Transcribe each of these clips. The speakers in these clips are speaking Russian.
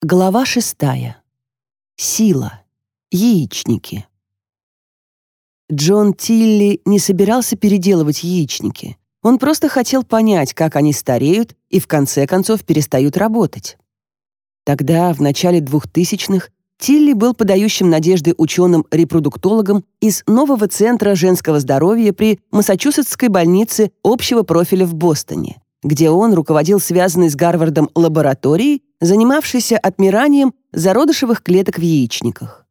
Глава шестая. Сила. Яичники. Джон Тилли не собирался переделывать яичники. Он просто хотел понять, как они стареют и в конце концов перестают работать. Тогда, в начале 2000-х, Тилли был подающим надежды ученым-репродуктологом из нового Центра женского здоровья при Массачусетской больнице общего профиля в Бостоне где он руководил связанной с Гарвардом лабораторией, занимавшейся отмиранием зародышевых клеток в яичниках.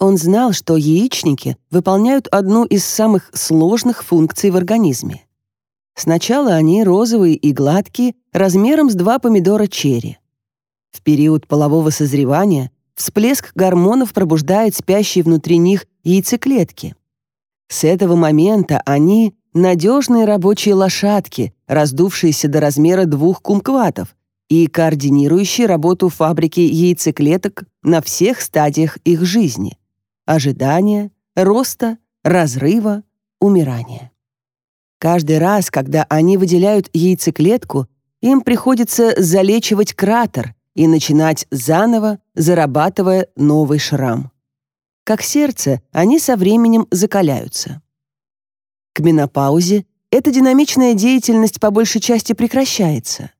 Он знал, что яичники выполняют одну из самых сложных функций в организме. Сначала они розовые и гладкие, размером с два помидора черри. В период полового созревания всплеск гормонов пробуждает спящие внутри них яйцеклетки. С этого момента они надежные рабочие лошадки, раздувшиеся до размера двух кумкватов и координирующие работу фабрики яйцеклеток на всех стадиях их жизни – ожидания, роста, разрыва, умирания. Каждый раз, когда они выделяют яйцеклетку, им приходится залечивать кратер и начинать заново, зарабатывая новый шрам. Как сердце, они со временем закаляются к менопаузе, эта динамичная деятельность по большей части прекращается.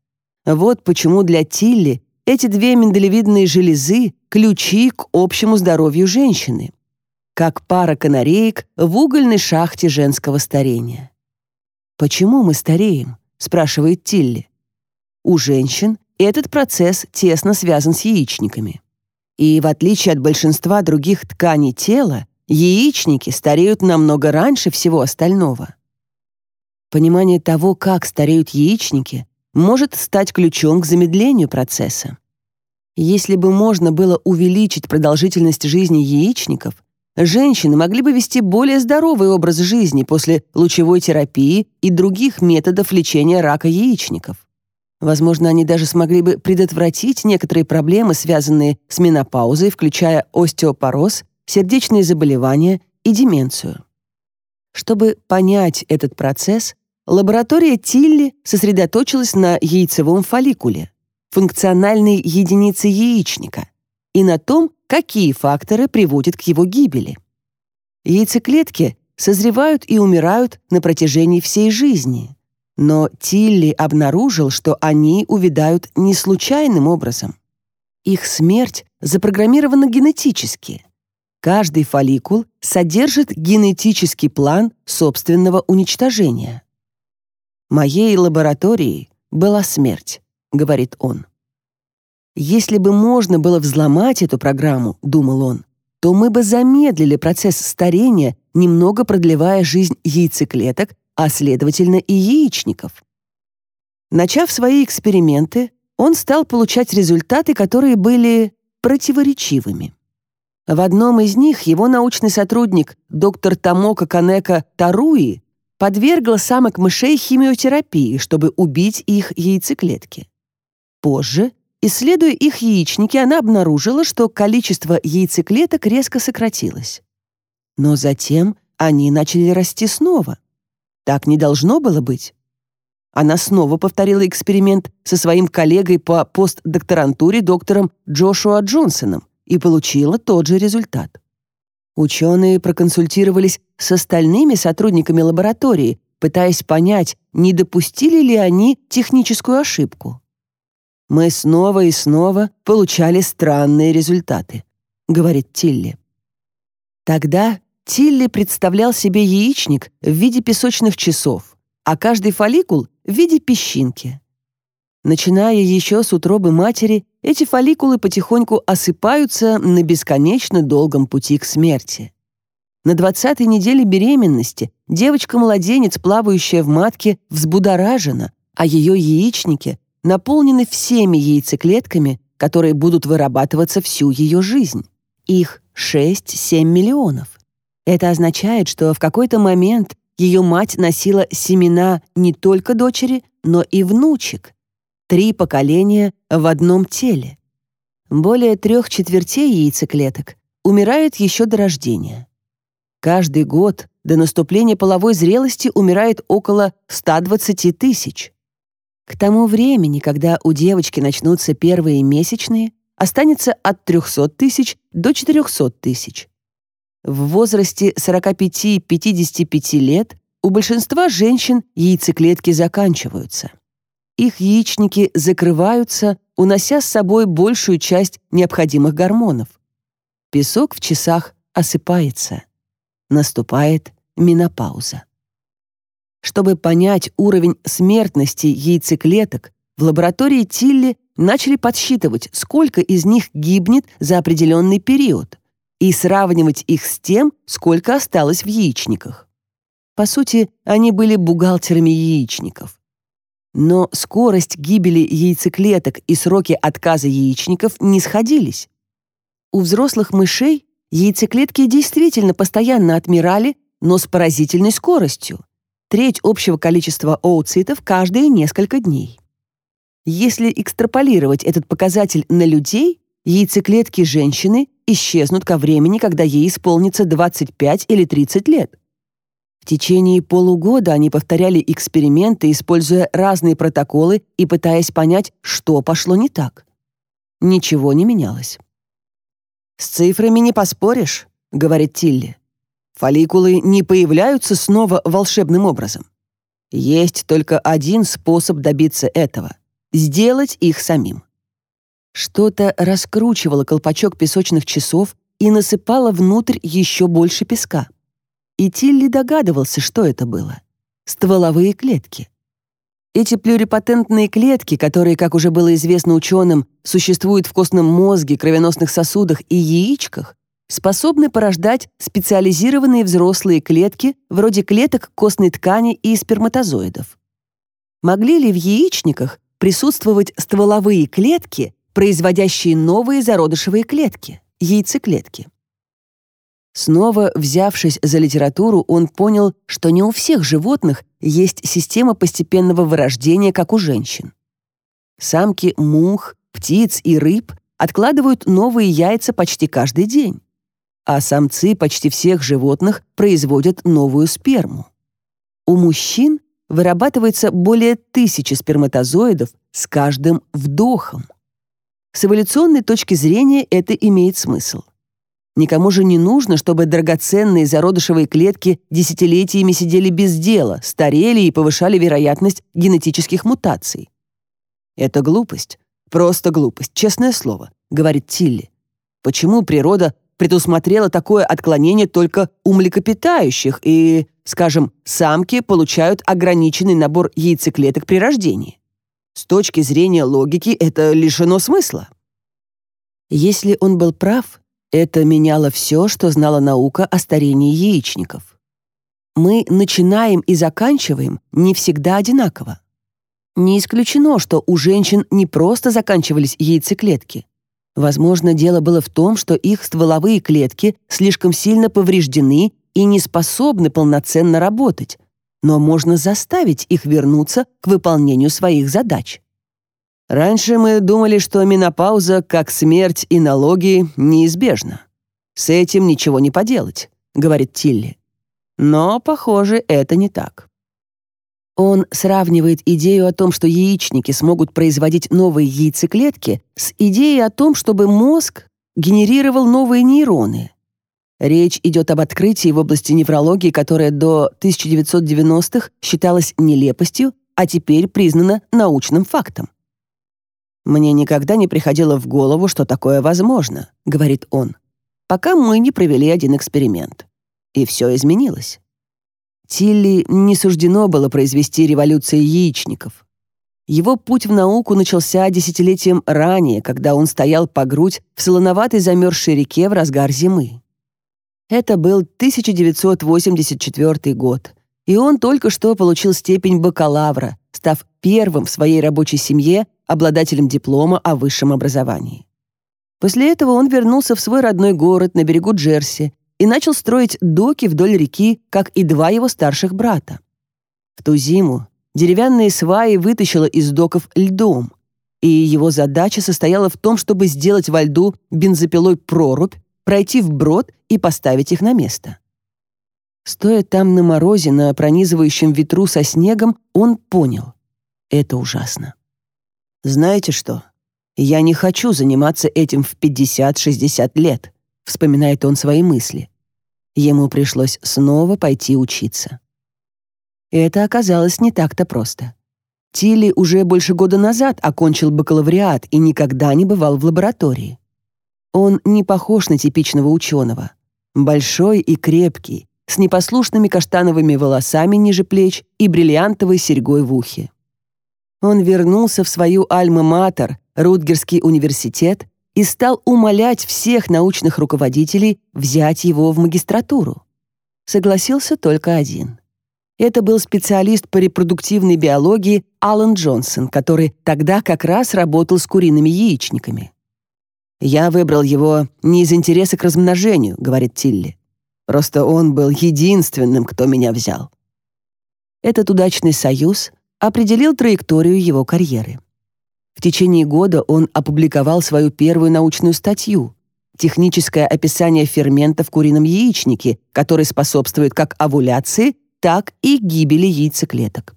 Вот почему для Тилли эти две миндалевидные железы – ключи к общему здоровью женщины, как пара канареек в угольной шахте женского старения. «Почему мы стареем?» – спрашивает Тилли. У женщин этот процесс тесно связан с яичниками. И в отличие от большинства других тканей тела, Яичники стареют намного раньше всего остального. Понимание того, как стареют яичники, может стать ключом к замедлению процесса. Если бы можно было увеличить продолжительность жизни яичников, женщины могли бы вести более здоровый образ жизни после лучевой терапии и других методов лечения рака яичников. Возможно, они даже смогли бы предотвратить некоторые проблемы, связанные с менопаузой, включая остеопороз сердечные заболевания и деменцию. Чтобы понять этот процесс, лаборатория Тилли сосредоточилась на яйцевом фолликуле, функциональной единице яичника, и на том, какие факторы приводят к его гибели. Яйцеклетки созревают и умирают на протяжении всей жизни, но Тилли обнаружил, что они увядают не случайным образом. Их смерть запрограммирована генетически — Каждый фолликул содержит генетический план собственного уничтожения. «Моей лаборатории была смерть», — говорит он. «Если бы можно было взломать эту программу, — думал он, — то мы бы замедлили процесс старения, немного продлевая жизнь яйцеклеток, а, следовательно, и яичников». Начав свои эксперименты, он стал получать результаты, которые были противоречивыми. В одном из них его научный сотрудник, доктор Тамока Канека Таруи, подвергла самок мышей химиотерапии, чтобы убить их яйцеклетки. Позже, исследуя их яичники, она обнаружила, что количество яйцеклеток резко сократилось. Но затем они начали расти снова. Так не должно было быть. Она снова повторила эксперимент со своим коллегой по постдокторантуре доктором Джошуа Джонсоном и получила тот же результат. Ученые проконсультировались с остальными сотрудниками лаборатории, пытаясь понять, не допустили ли они техническую ошибку. «Мы снова и снова получали странные результаты», — говорит Тилли. Тогда Тилли представлял себе яичник в виде песочных часов, а каждый фолликул — в виде песчинки. Начиная еще с утробы матери, эти фолликулы потихоньку осыпаются на бесконечно долгом пути к смерти. На 20-й неделе беременности девочка-младенец, плавающая в матке, взбудоражена, а ее яичники наполнены всеми яйцеклетками, которые будут вырабатываться всю ее жизнь. Их 6-7 миллионов. Это означает, что в какой-то момент ее мать носила семена не только дочери, но и внучек три поколения в одном теле. Более трех четвертей яйцеклеток умирают еще до рождения. Каждый год до наступления половой зрелости умирает около 120 тысяч. К тому времени, когда у девочки начнутся первые месячные, останется от 300 тысяч до 400 тысяч. В возрасте 45-55 лет у большинства женщин яйцеклетки заканчиваются их яичники закрываются, унося с собой большую часть необходимых гормонов. Песок в часах осыпается. Наступает менопауза. Чтобы понять уровень смертности яйцеклеток, в лаборатории Тилли начали подсчитывать, сколько из них гибнет за определенный период, и сравнивать их с тем, сколько осталось в яичниках. По сути, они были бухгалтерами яичников. Но скорость гибели яйцеклеток и сроки отказа яичников не сходились. У взрослых мышей яйцеклетки действительно постоянно отмирали, но с поразительной скоростью. Треть общего количества ооцитов каждые несколько дней. Если экстраполировать этот показатель на людей, яйцеклетки женщины исчезнут ко времени, когда ей исполнится 25 или 30 лет течение полугода они повторяли эксперименты, используя разные протоколы и пытаясь понять, что пошло не так. Ничего не менялось. «С цифрами не поспоришь», — говорит Тилли. «Фолликулы не появляются снова волшебным образом. Есть только один способ добиться этого — сделать их самим». Что-то раскручивало колпачок песочных часов и насыпало внутрь еще больше песка и Тилли догадывался, что это было. Стволовые клетки. Эти плюрипатентные клетки, которые, как уже было известно ученым, существуют в костном мозге, кровеносных сосудах и яичках, способны порождать специализированные взрослые клетки вроде клеток костной ткани и сперматозоидов. Могли ли в яичниках присутствовать стволовые клетки, производящие новые зародышевые клетки, яйцеклетки? Снова взявшись за литературу, он понял, что не у всех животных есть система постепенного вырождения, как у женщин. Самки мух, птиц и рыб откладывают новые яйца почти каждый день, а самцы почти всех животных производят новую сперму. У мужчин вырабатывается более тысячи сперматозоидов с каждым вдохом. С эволюционной точки зрения это имеет смысл. Никому же не нужно, чтобы драгоценные зародышевые клетки десятилетиями сидели без дела, старели и повышали вероятность генетических мутаций. «Это глупость. Просто глупость, честное слово», — говорит Тилли. «Почему природа предусмотрела такое отклонение только у млекопитающих и, скажем, самки получают ограниченный набор яйцеклеток при рождении. С точки зрения логики это лишено смысла. Если он был прав, это меняло все, что знала наука о старении яичников. Мы начинаем и заканчиваем не всегда одинаково. Не исключено, что у женщин не просто заканчивались яйцеклетки. Возможно, дело было в том, что их стволовые клетки слишком сильно повреждены и не способны полноценно работать, но можно заставить их вернуться к выполнению своих задач. Раньше мы думали, что менопауза, как смерть и налоги, неизбежна. С этим ничего не поделать, говорит Тилли. Но, похоже, это не так. Он сравнивает идею о том, что яичники смогут производить новые яйцеклетки, с идеей о том, чтобы мозг генерировал новые нейроны. Речь идет об открытии в области неврологии, которое до 1990-х считалось нелепостью, а теперь признано научным фактом. «Мне никогда не приходило в голову, что такое возможно», — говорит он, «пока мы не провели один эксперимент. И все изменилось». Тилли не суждено было произвести революции яичников. Его путь в науку начался десятилетием ранее, когда он стоял по грудь в солоноватой замерзшей реке в разгар зимы. Это был 1984 год — и он только что получил степень бакалавра, став первым в своей рабочей семье обладателем диплома о высшем образовании. После этого он вернулся в свой родной город на берегу Джерси и начал строить доки вдоль реки, как и два его старших брата. В ту зиму деревянные сваи вытащило из доков льдом, и его задача состояла в том, чтобы сделать во льду бензопилой прорубь, пройти вброд и поставить их на место. Стоя там на морозе, на пронизывающем ветру со снегом, он понял. Это ужасно. «Знаете что? Я не хочу заниматься этим в 50-60 лет», вспоминает он свои мысли. Ему пришлось снова пойти учиться. Это оказалось не так-то просто. Тилли уже больше года назад окончил бакалавриат и никогда не бывал в лаборатории. Он не похож на типичного ученого. Большой и крепкий, с непослушными каштановыми волосами ниже плеч и бриллиантовой серьгой в ухе. Он вернулся в свою альма-матер, Рутгерский университет, и стал умолять всех научных руководителей взять его в магистратуру. Согласился только один. Это был специалист по репродуктивной биологии Алан Джонсон, который тогда как раз работал с куриными яичниками. «Я выбрал его не из интереса к размножению», — говорит Тилли. Просто он был единственным, кто меня взял. Этот удачный союз определил траекторию его карьеры. В течение года он опубликовал свою первую научную статью «Техническое описание фермента в курином яичнике, который способствует как овуляции, так и гибели яйцеклеток».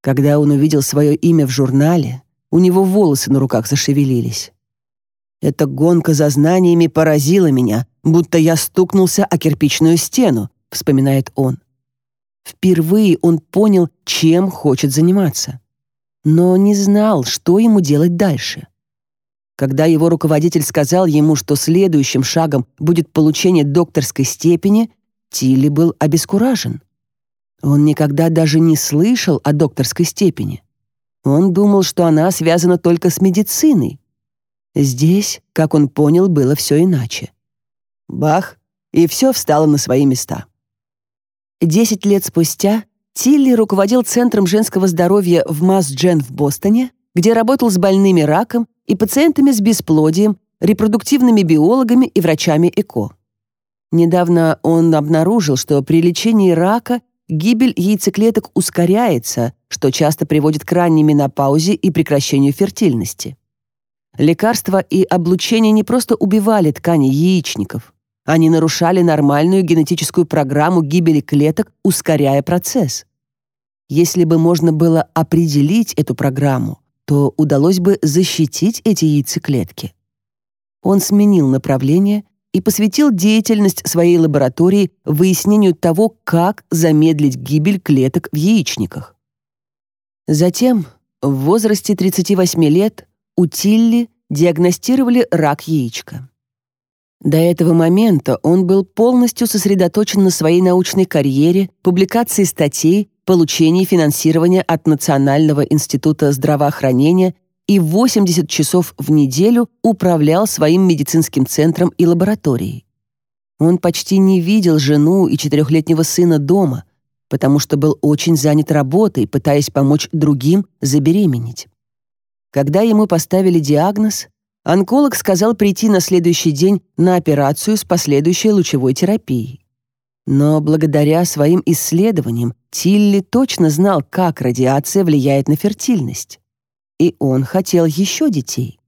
Когда он увидел свое имя в журнале, у него волосы на руках зашевелились. Эта гонка за знаниями поразила меня, будто я стукнулся о кирпичную стену», — вспоминает он. Впервые он понял, чем хочет заниматься, но не знал, что ему делать дальше. Когда его руководитель сказал ему, что следующим шагом будет получение докторской степени, Тилли был обескуражен. Он никогда даже не слышал о докторской степени. Он думал, что она связана только с медициной. Здесь, как он понял, было все иначе. Бах, и все встало на свои места. Десять лет спустя Тилли руководил Центром женского здоровья в Масс-Джен в Бостоне, где работал с больными раком и пациентами с бесплодием, репродуктивными биологами и врачами ЭКО. Недавно он обнаружил, что при лечении рака гибель яйцеклеток ускоряется, что часто приводит к ранней менопаузе и прекращению фертильности. Лекарства и облучение не просто убивали ткани яичников, они нарушали нормальную генетическую программу гибели клеток, ускоряя процесс. Если бы можно было определить эту программу, то удалось бы защитить эти яйцеклетки. Он сменил направление и посвятил деятельность своей лаборатории выяснению того, как замедлить гибель клеток в яичниках. Затем, в возрасте 38 лет, у Тилли диагностировали рак яичка. До этого момента он был полностью сосредоточен на своей научной карьере, публикации статей, получении финансирования от Национального института здравоохранения и 80 часов в неделю управлял своим медицинским центром и лабораторией. Он почти не видел жену и четырехлетнего сына дома, потому что был очень занят работой, пытаясь помочь другим забеременеть. Когда ему поставили диагноз, Онколог сказал прийти на следующий день на операцию с последующей лучевой терапией. Но благодаря своим исследованиям Тилли точно знал, как радиация влияет на фертильность. И он хотел еще детей.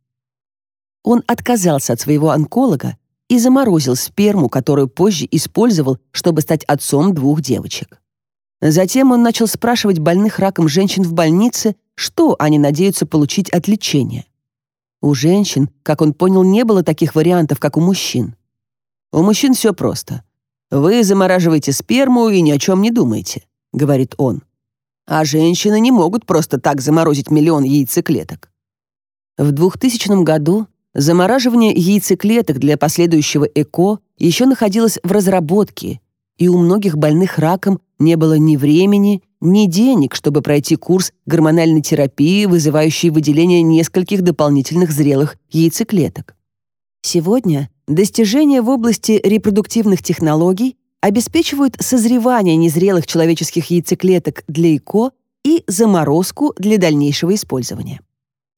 Он отказался от своего онколога и заморозил сперму, которую позже использовал, чтобы стать отцом двух девочек. Затем он начал спрашивать больных раком женщин в больнице, что они надеются получить от лечения. У женщин, как он понял, не было таких вариантов, как у мужчин. У мужчин все просто. Вы замораживаете сперму и ни о чем не думаете, говорит он. А женщины не могут просто так заморозить миллион яйцеклеток. В 2000 году замораживание яйцеклеток для последующего ЭКО еще находилось в разработке, и у многих больных раком не было ни времени, ни денег, чтобы пройти курс гормональной терапии, вызывающей выделение нескольких дополнительных зрелых яйцеклеток. Сегодня достижения в области репродуктивных технологий обеспечивают созревание незрелых человеческих яйцеклеток для ЭКО и заморозку для дальнейшего использования.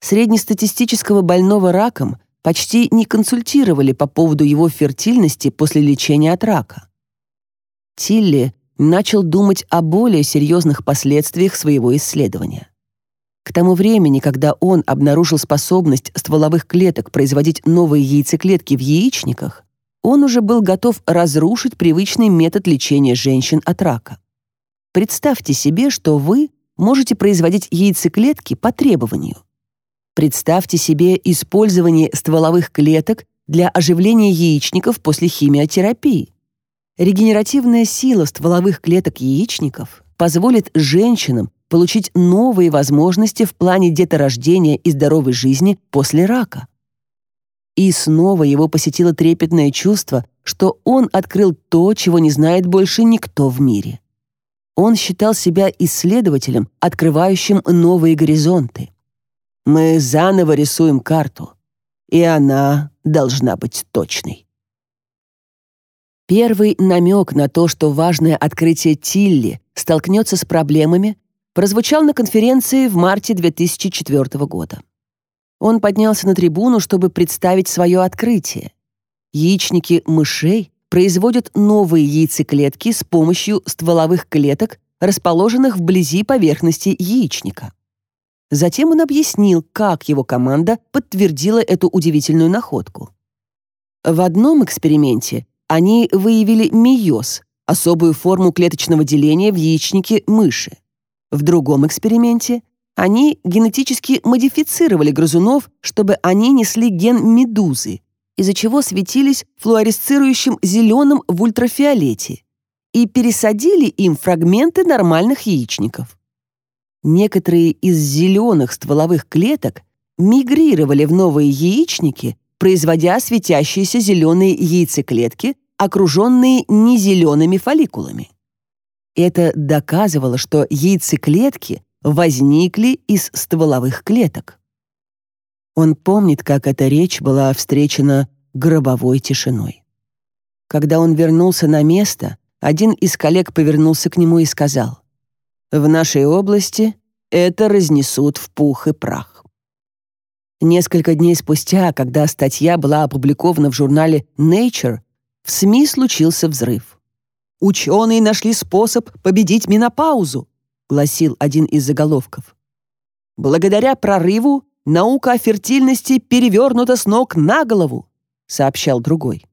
Среднестатистического больного раком почти не консультировали по поводу его фертильности после лечения от рака. Тилли начал думать о более серьезных последствиях своего исследования. К тому времени, когда он обнаружил способность стволовых клеток производить новые яйцеклетки в яичниках, он уже был готов разрушить привычный метод лечения женщин от рака. Представьте себе, что вы можете производить яйцеклетки по требованию. Представьте себе использование стволовых клеток для оживления яичников после химиотерапии. Регенеративная сила стволовых клеток яичников позволит женщинам получить новые возможности в плане деторождения и здоровой жизни после рака. И снова его посетило трепетное чувство, что он открыл то, чего не знает больше никто в мире. Он считал себя исследователем, открывающим новые горизонты. Мы заново рисуем карту, и она должна быть точной. Первый намек на то, что важное открытие Тилли столкнется с проблемами, прозвучал на конференции в марте 2004 года. Он поднялся на трибуну, чтобы представить свое открытие. Яичники мышей производят новые яйцеклетки с помощью стволовых клеток, расположенных вблизи поверхности яичника. Затем он объяснил, как его команда подтвердила эту удивительную находку. В одном эксперименте они выявили мейоз, особую форму клеточного деления в яичнике мыши. В другом эксперименте они генетически модифицировали грызунов, чтобы они несли ген медузы, из-за чего светились флуоресцирующим зеленым в ультрафиолете, и пересадили им фрагменты нормальных яичников. Некоторые из зеленых стволовых клеток мигрировали в новые яичники производя светящиеся зеленые яйцеклетки, окруженные незелеными фолликулами. Это доказывало, что яйцеклетки возникли из стволовых клеток. Он помнит, как эта речь была встречена гробовой тишиной. Когда он вернулся на место, один из коллег повернулся к нему и сказал, «В нашей области это разнесут в пух и прах». Несколько дней спустя, когда статья была опубликована в журнале Nature, в СМИ случился взрыв. «Ученые нашли способ победить менопаузу», гласил один из заголовков. «Благодаря прорыву наука о фертильности перевернута с ног на голову», сообщал другой.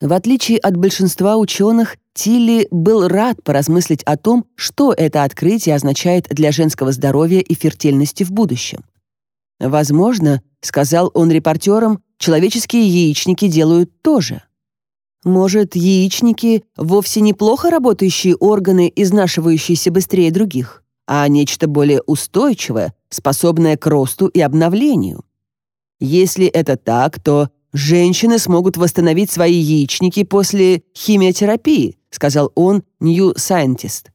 В отличие от большинства ученых, Тилли был рад поразмыслить о том, что это открытие означает для женского здоровья и фертильности в будущем. «Возможно, — сказал он репортерам, — человеческие яичники делают тоже». Может, яичники — вовсе неплохо работающие органы, изнашивающиеся быстрее других, а нечто более устойчивое, способное к росту и обновлению. Если это так, то женщины смогут восстановить свои яичники после химиотерапии, сказал он New Scientist.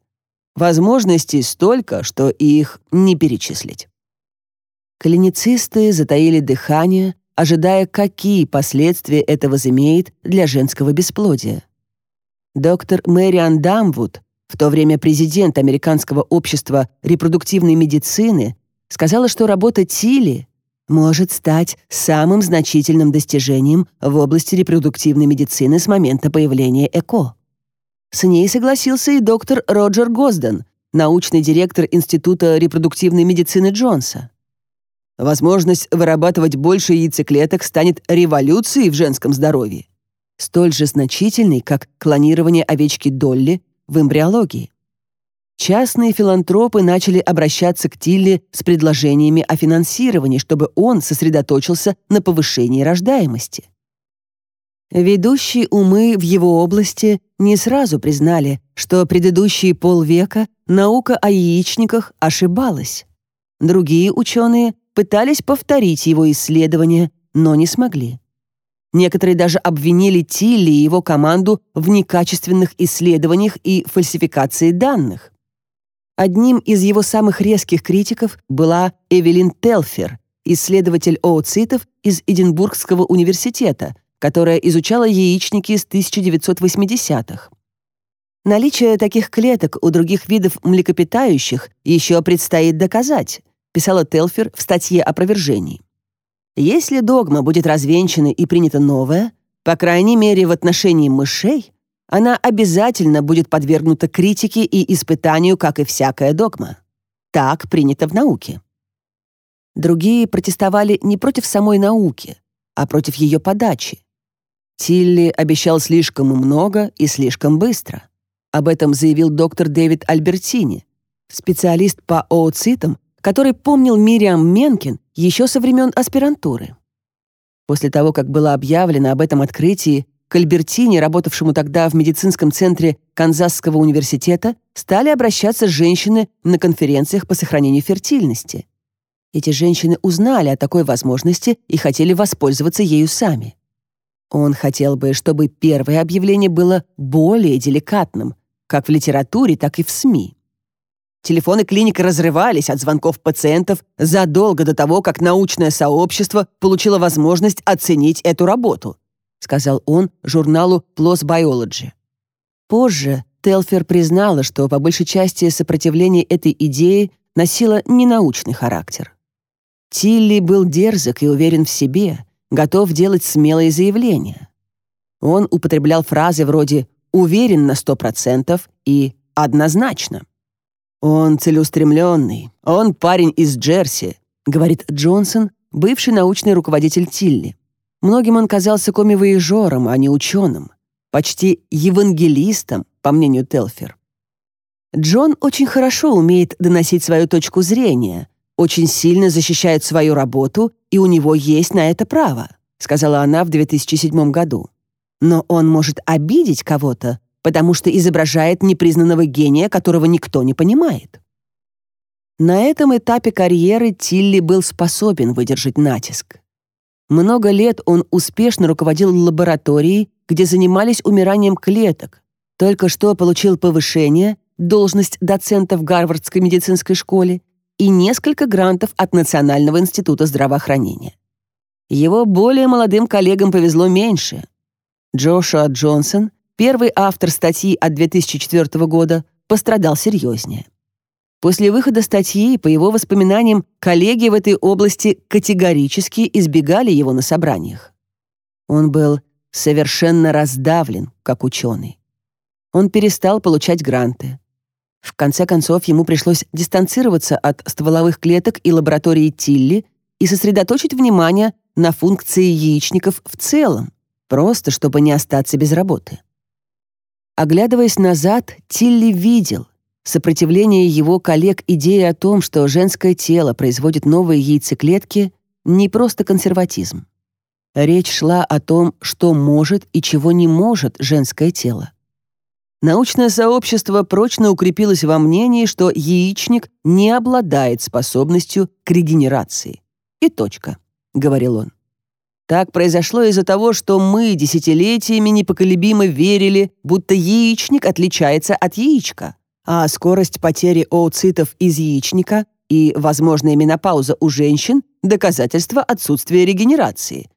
Возможностей столько, что их не перечислить. Клиницисты затаили дыхание, ожидая, какие последствия это возымеет для женского бесплодия. Доктор Мэриан Дамвуд, в то время президент Американского общества репродуктивной медицины, сказала, что работа Тилли может стать самым значительным достижением в области репродуктивной медицины с момента появления ЭКО. С ней согласился и доктор Роджер Госден, научный директор Института репродуктивной медицины Джонса. Возможность вырабатывать больше яйцеклеток станет революцией в женском здоровье, столь же значительной, как клонирование овечки Долли в эмбриологии. Частные филантропы начали обращаться к Тилли с предложениями о финансировании, чтобы он сосредоточился на повышении рождаемости. Ведущие умы в его области не сразу признали, что предыдущие полвека наука о яичниках ошибалась. Другие ученые пытались повторить его исследования, но не смогли. Некоторые даже обвинили Тилли и его команду в некачественных исследованиях и фальсификации данных. Одним из его самых резких критиков была Эвелин Телфер, исследователь ооцитов из Эдинбургского университета, которая изучала яичники с 1980-х. Наличие таких клеток у других видов млекопитающих еще предстоит доказать, писала Телфер в статье о провержении. Если догма будет развенчана и принята новая, по крайней мере в отношении мышей, она обязательно будет подвергнута критике и испытанию, как и всякая догма. Так принято в науке. Другие протестовали не против самой науки, а против ее подачи. Тилли обещал слишком много и слишком быстро. Об этом заявил доктор Дэвид Альбертини, специалист по ооцитам который помнил Мириам Менкин еще со времен аспирантуры. После того, как было объявлено об этом открытии, к Альбертине, работавшему тогда в медицинском центре Канзасского университета, стали обращаться женщины на конференциях по сохранению фертильности. Эти женщины узнали о такой возможности и хотели воспользоваться ею сами. Он хотел бы, чтобы первое объявление было более деликатным, как в литературе, так и в СМИ. Телефоны клиник разрывались от звонков пациентов задолго до того, как научное сообщество получило возможность оценить эту работу, сказал он журналу PLOS Biology. Позже Телфер признала, что по большей части сопротивление этой идеи носило ненаучный характер. Тилли был дерзок и уверен в себе, готов делать смелые заявления. Он употреблял фразы вроде «уверен на 100%» и «однозначно». «Он целеустремленный. Он парень из Джерси», — говорит Джонсон, бывший научный руководитель Тилли. Многим он казался комивоежором, а не ученым. Почти евангелистом, по мнению Телфер. Джон очень хорошо умеет доносить свою точку зрения, очень сильно защищает свою работу, и у него есть на это право, сказала она в 2007 году. Но он может обидеть кого-то, потому что изображает непризнанного гения, которого никто не понимает. На этом этапе карьеры Тилли был способен выдержать натиск. Много лет он успешно руководил лабораторией, где занимались умиранием клеток, только что получил повышение, должность доцента в Гарвардской медицинской школе и несколько грантов от Национального института здравоохранения. Его более молодым коллегам повезло меньше. Джошуа Джонсон Первый автор статьи от 2004 года пострадал серьезнее. После выхода статьи, по его воспоминаниям, коллеги в этой области категорически избегали его на собраниях. Он был совершенно раздавлен, как ученый. Он перестал получать гранты. В конце концов, ему пришлось дистанцироваться от стволовых клеток и лаборатории Тилли и сосредоточить внимание на функции яичников в целом, просто чтобы не остаться без работы. Оглядываясь назад, Тилли видел. Сопротивление его коллег идеи о том, что женское тело производит новые яйцеклетки, не просто консерватизм. Речь шла о том, что может и чего не может женское тело. Научное сообщество прочно укрепилось во мнении, что яичник не обладает способностью к регенерации. И точка, — говорил он. Так произошло из-за того, что мы десятилетиями непоколебимо верили, будто яичник отличается от яичка. А скорость потери ооцитов из яичника и возможная менопауза у женщин – доказательство отсутствия регенерации.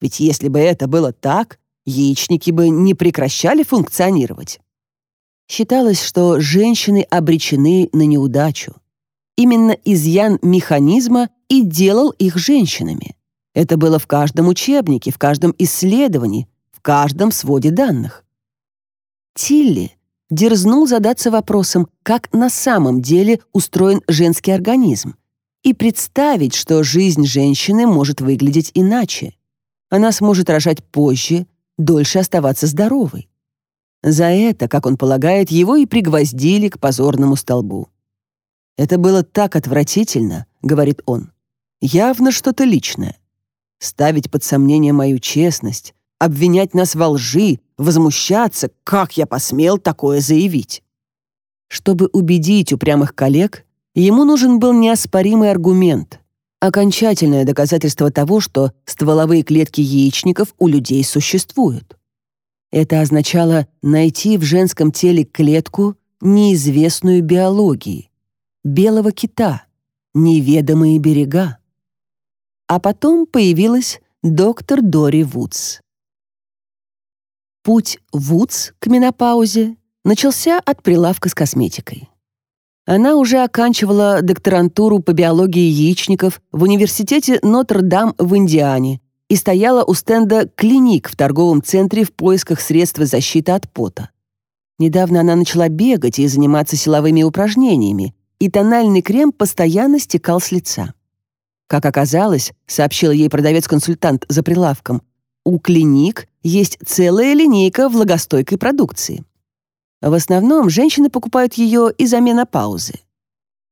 Ведь если бы это было так, яичники бы не прекращали функционировать. Считалось, что женщины обречены на неудачу. Именно изъян механизма и делал их женщинами. Это было в каждом учебнике, в каждом исследовании, в каждом своде данных. Тилли дерзнул задаться вопросом, как на самом деле устроен женский организм, и представить, что жизнь женщины может выглядеть иначе. Она сможет рожать позже, дольше оставаться здоровой. За это, как он полагает, его и пригвоздили к позорному столбу. «Это было так отвратительно», — говорит он. «Явно что-то личное» ставить под сомнение мою честность, обвинять нас во лжи, возмущаться, как я посмел такое заявить. Чтобы убедить упрямых коллег, ему нужен был неоспоримый аргумент, окончательное доказательство того, что стволовые клетки яичников у людей существуют. Это означало найти в женском теле клетку, неизвестную биологии, белого кита, неведомые берега. А потом появилась доктор Дори Вудс. Путь Вудс к менопаузе начался от прилавка с косметикой. Она уже оканчивала докторантуру по биологии яичников в университете Нотр-Дам в Индиане и стояла у стенда «Клиник» в торговом центре в поисках средства защиты от пота. Недавно она начала бегать и заниматься силовыми упражнениями, и тональный крем постоянно стекал с лица. Как оказалось, сообщил ей продавец-консультант за прилавком, у клиник есть целая линейка влагостойкой продукции. В основном женщины покупают ее из-за менопаузы.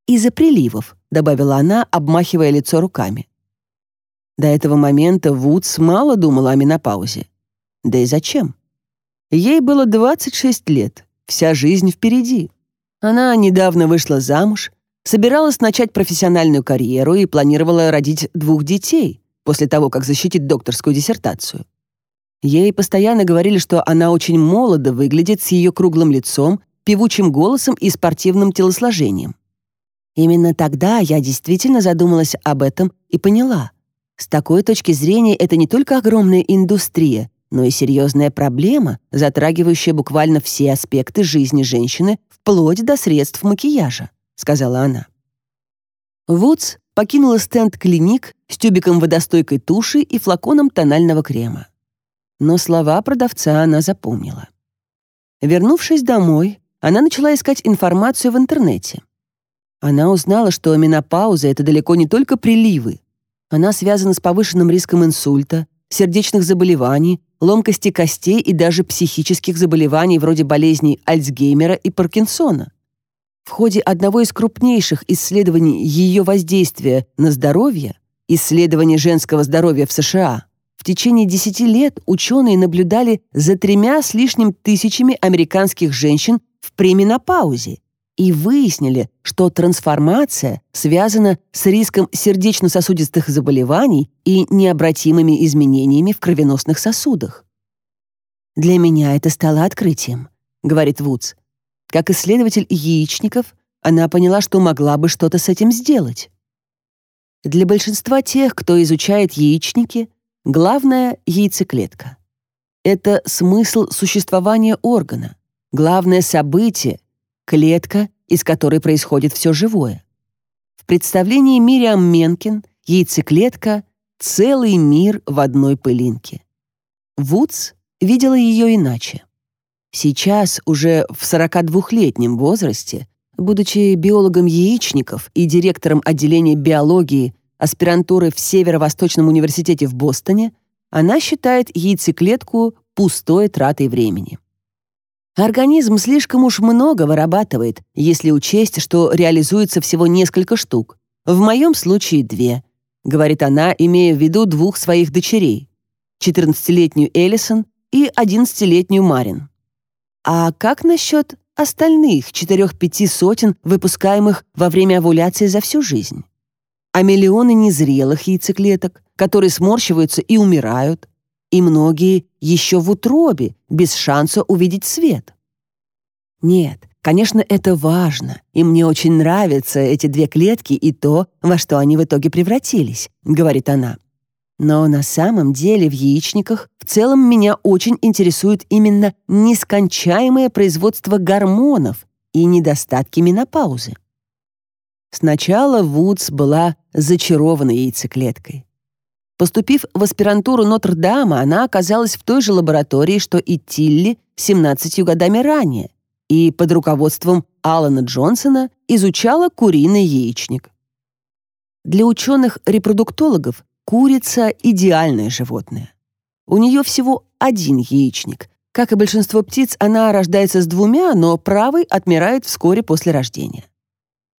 «Из-за приливов», — добавила она, обмахивая лицо руками. До этого момента Вудс мало думала о менопаузе. Да и зачем? Ей было 26 лет, вся жизнь впереди. Она недавно вышла замуж, собиралась начать профессиональную карьеру и планировала родить двух детей после того, как защитит докторскую диссертацию. Ей постоянно говорили, что она очень молодо выглядит с ее круглым лицом, певучим голосом и спортивным телосложением. Именно тогда я действительно задумалась об этом и поняла. С такой точки зрения это не только огромная индустрия, но и серьезная проблема, затрагивающая буквально все аспекты жизни женщины, вплоть до средств макияжа. — сказала она. Вудс покинула стенд клиник с тюбиком водостойкой туши и флаконом тонального крема. Но слова продавца она запомнила. Вернувшись домой, она начала искать информацию в интернете. Она узнала, что менопауза — это далеко не только приливы. Она связана с повышенным риском инсульта, сердечных заболеваний, ломкости костей и даже психических заболеваний вроде болезней Альцгеймера и Паркинсона. В ходе одного из крупнейших исследований ее воздействия на здоровье, исследование женского здоровья в США, в течение 10 лет ученые наблюдали за тремя с лишним тысячами американских женщин в пременопаузе и выяснили, что трансформация связана с риском сердечно-сосудистых заболеваний и необратимыми изменениями в кровеносных сосудах. «Для меня это стало открытием», — говорит Вудс. Как исследователь яичников, она поняла, что могла бы что-то с этим сделать. Для большинства тех, кто изучает яичники, главное — яйцеклетка. Это смысл существования органа, главное событие — клетка, из которой происходит все живое. В представлении Мириам Менкин яйцеклетка — целый мир в одной пылинке. Вудс видела ее иначе. Сейчас, уже в 42-летнем возрасте, будучи биологом яичников и директором отделения биологии аспирантуры в Северо-Восточном университете в Бостоне, она считает яйцеклетку пустой тратой времени. Организм слишком уж много вырабатывает, если учесть, что реализуется всего несколько штук. В моем случае две, говорит она, имея в виду двух своих дочерей, 14-летнюю Эллисон и 11-летнюю Марин. А как насчет остальных 4-5 сотен, выпускаемых во время овуляции за всю жизнь? А миллионы незрелых яйцеклеток, которые сморщиваются и умирают, и многие еще в утробе, без шанса увидеть свет. Нет, конечно, это важно, и мне очень нравятся эти две клетки и то, во что они в итоге превратились, говорит она. Но на самом деле в яичниках в целом меня очень интересует именно нескончаемое производство гормонов и недостатки менопаузы. Сначала Вудс была зачарована яйцеклеткой. Поступив в аспирантуру Нотр-Дама, она оказалась в той же лаборатории, что и Тилли 17 годами ранее, и под руководством Алана Джонсона изучала куриный яичник. Для ученых-репродуктологов Курица – идеальное животное. У нее всего один яичник. Как и большинство птиц, она рождается с двумя, но правый отмирает вскоре после рождения.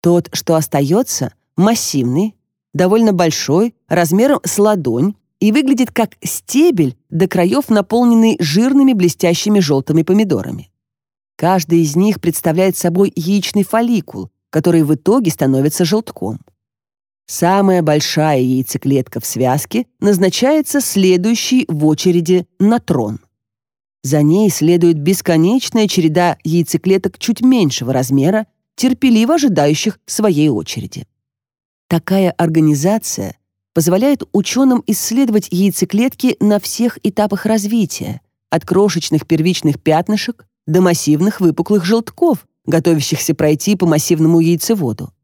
Тот, что остается, массивный, довольно большой, размером с ладонь и выглядит как стебель до краев, наполненный жирными блестящими желтыми помидорами. Каждый из них представляет собой яичный фолликул, который в итоге становится желтком. Самая большая яйцеклетка в связке назначается следующей в очереди на трон. За ней следует бесконечная череда яйцеклеток чуть меньшего размера, терпеливо ожидающих своей очереди. Такая организация позволяет ученым исследовать яйцеклетки на всех этапах развития, от крошечных первичных пятнышек до массивных выпуклых желтков, готовящихся пройти по массивному яйцеводу.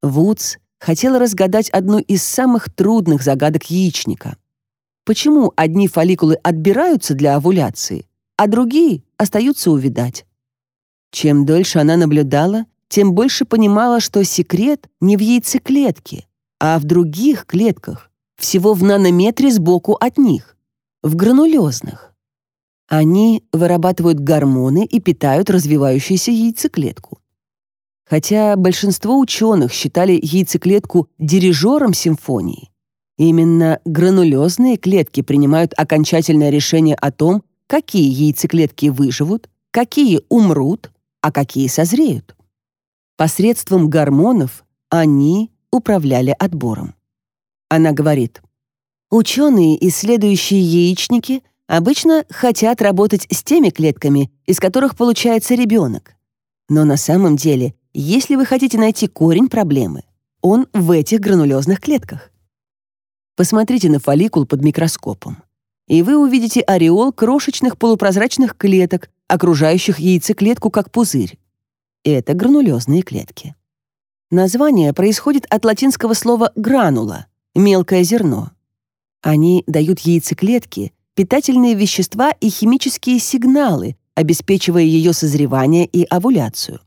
Вудс Хотела разгадать одну из самых трудных загадок яичника. Почему одни фолликулы отбираются для овуляции, а другие остаются увидать? Чем дольше она наблюдала, тем больше понимала, что секрет не в яйцеклетке, а в других клетках, всего в нанометре сбоку от них, в гранулезных. Они вырабатывают гормоны и питают развивающуюся яйцеклетку хотя большинство ученых считали яйцеклетку дирижером симфонии. Именно гранулезные клетки принимают окончательное решение о том, какие яйцеклетки выживут, какие умрут, а какие созреют. Посредством гормонов они управляли отбором. Она говорит, «Ученые, исследующие яичники, обычно хотят работать с теми клетками, из которых получается ребенок. Но на самом деле если вы хотите найти корень проблемы, он в этих гранулезных клетках. Посмотрите на фолликул под микроскопом, и вы увидите ореол крошечных полупрозрачных клеток, окружающих яйцеклетку как пузырь. Это гранулезные клетки. Название происходит от латинского слова «гранула» — мелкое зерно. Они дают яйцеклетке питательные вещества и химические сигналы, обеспечивая ее созревание и овуляцию.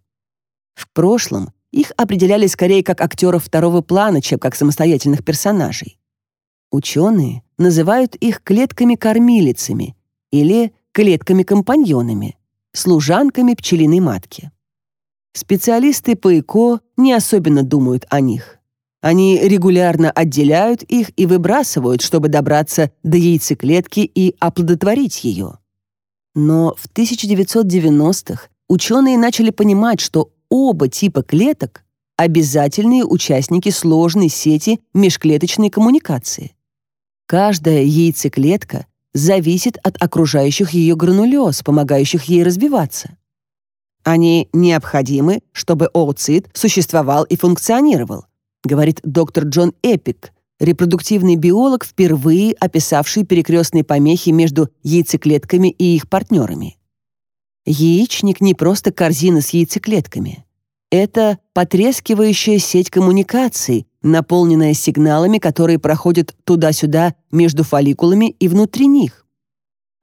В прошлом их определяли скорее как актеров второго плана, чем как самостоятельных персонажей. Ученые называют их клетками-кормилицами или клетками-компаньонами, служанками пчелиной матки. Специалисты по ЭКО не особенно думают о них. Они регулярно отделяют их и выбрасывают, чтобы добраться до яйцеклетки и оплодотворить ее. Но в 1990-х ученые начали понимать, что оба типа клеток – обязательные участники сложной сети межклеточной коммуникации. Каждая яйцеклетка зависит от окружающих ее гранулез, помогающих ей разбиваться. Они необходимы, чтобы ооцит существовал и функционировал, говорит доктор Джон Эпик, репродуктивный биолог, впервые описавший перекрестные помехи между яйцеклетками и их партнерами. Яичник не просто корзина с яйцеклетками. Это потрескивающая сеть коммуникаций, наполненная сигналами, которые проходят туда-сюда между фолликулами и внутри них.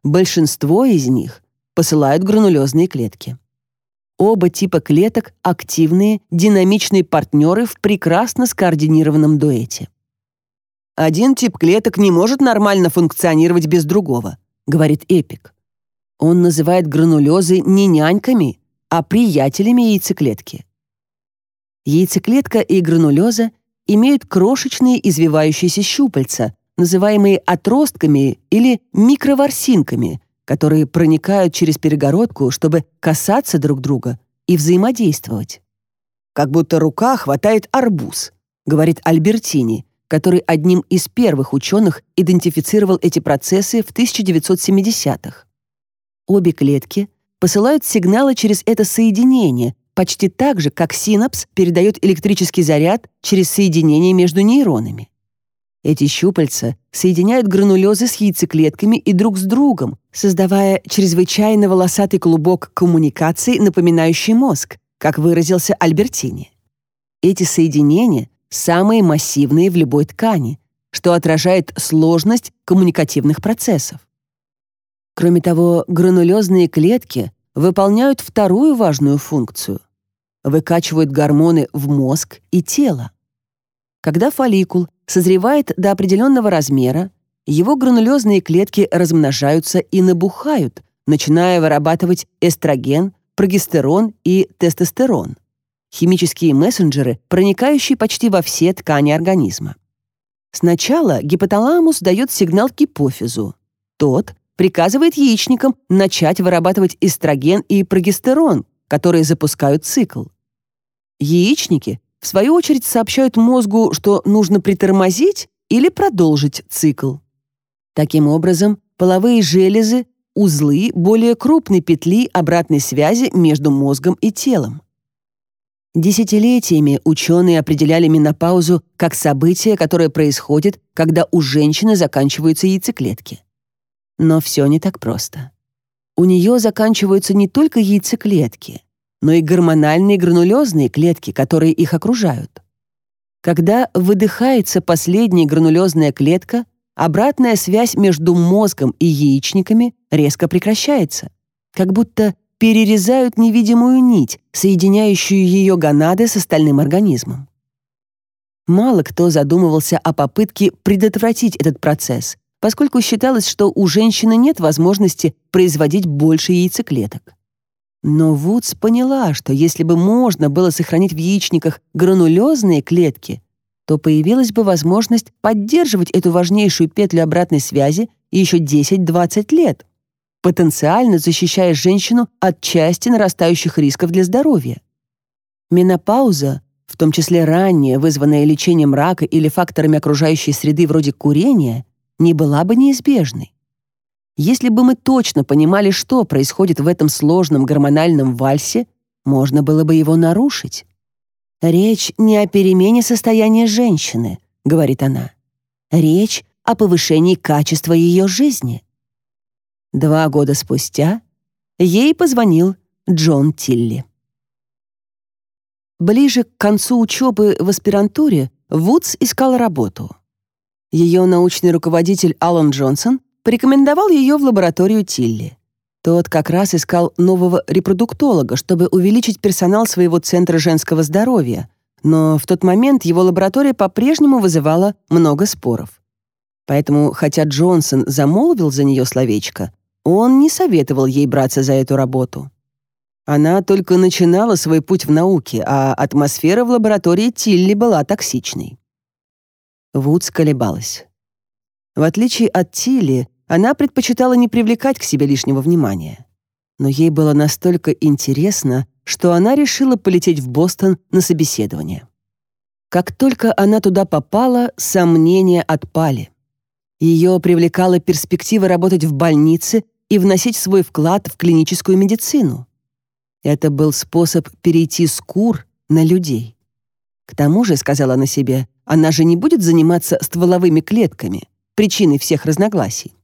Большинство из них посылают гранулезные клетки. Оба типа клеток — активные, динамичные партнеры в прекрасно скоординированном дуэте. «Один тип клеток не может нормально функционировать без другого», — говорит Эпик. Он называет гранулезы не няньками, а приятелями яйцеклетки. Яйцеклетка и гранулеза имеют крошечные извивающиеся щупальца, называемые отростками или микроворсинками, которые проникают через перегородку, чтобы касаться друг друга и взаимодействовать. «Как будто рука хватает арбуз», — говорит Альбертини, который одним из первых ученых идентифицировал эти процессы в 1970-х обе клетки посылают сигналы через это соединение, почти так же, как синапс передает электрический заряд через соединение между нейронами. Эти щупальца соединяют гранулезы с яйцеклетками и друг с другом, создавая чрезвычайно волосатый клубок коммуникаций, напоминающий мозг, как выразился Альбертини. Эти соединения самые массивные в любой ткани, что отражает сложность коммуникативных процессов. Кроме того, гранулезные клетки выполняют вторую важную функцию — выкачивают гормоны в мозг и тело. Когда фолликул созревает до определенного размера, его гранулезные клетки размножаются и набухают, начиная вырабатывать эстроген, прогестерон и тестостерон — химические мессенджеры, проникающие почти во все ткани организма. Сначала гипоталамус дает сигнал к гипофизу. Тот приказывает яичникам начать вырабатывать эстроген и прогестерон, которые запускают цикл. Яичники, в свою очередь, сообщают мозгу, что нужно притормозить или продолжить цикл. Таким образом, половые железы — узлы более крупной петли обратной связи между мозгом и телом. Десятилетиями ученые определяли менопаузу как событие, которое происходит, когда у женщины заканчиваются яйцеклетки. Но все не так просто. У нее заканчиваются не только яйцеклетки, но и гормональные гранулезные клетки, которые их окружают. Когда выдыхается последняя гранулезная клетка, обратная связь между мозгом и яичниками резко прекращается, как будто перерезают невидимую нить, соединяющую ее гонады с остальным организмом. Мало кто задумывался о попытке предотвратить этот процесс поскольку считалось, что у женщины нет возможности производить больше яйцеклеток. Но Вудс поняла, что если бы можно было сохранить в яичниках гранулезные клетки, то появилась бы возможность поддерживать эту важнейшую петлю обратной связи еще 10-20 лет, потенциально защищая женщину от части нарастающих рисков для здоровья. Менопауза, в том числе ранняя, вызванная лечением рака или факторами окружающей среды вроде курения, не была бы неизбежной. Если бы мы точно понимали, что происходит в этом сложном гормональном вальсе, можно было бы его нарушить. «Речь не о перемене состояния женщины», — говорит она. «Речь о повышении качества ее жизни». Два года спустя ей позвонил Джон Тилли. Ближе к концу учебы в аспирантуре Вудс искал работу — ее научный руководитель Алан Джонсон порекомендовал ее в лабораторию Тилли. Тот как раз искал нового репродуктолога, чтобы увеличить персонал своего центра женского здоровья, но в тот момент его лаборатория по-прежнему вызывала много споров. Поэтому, хотя Джонсон замолвил за нее словечко, он не советовал ей браться за эту работу. Она только начинала свой путь в науке, а атмосфера в лаборатории Тилли была токсичной. Вуд колебалась. В отличие от Тилли, она предпочитала не привлекать к себе лишнего внимания. Но ей было настолько интересно, что она решила полететь в Бостон на собеседование. Как только она туда попала, сомнения отпали. Ее привлекала перспектива работать в больнице и вносить свой вклад в клиническую медицину. Это был способ перейти с кур на людей. К тому же, сказала она себе, она же не будет заниматься стволовыми клетками, причиной всех разногласий.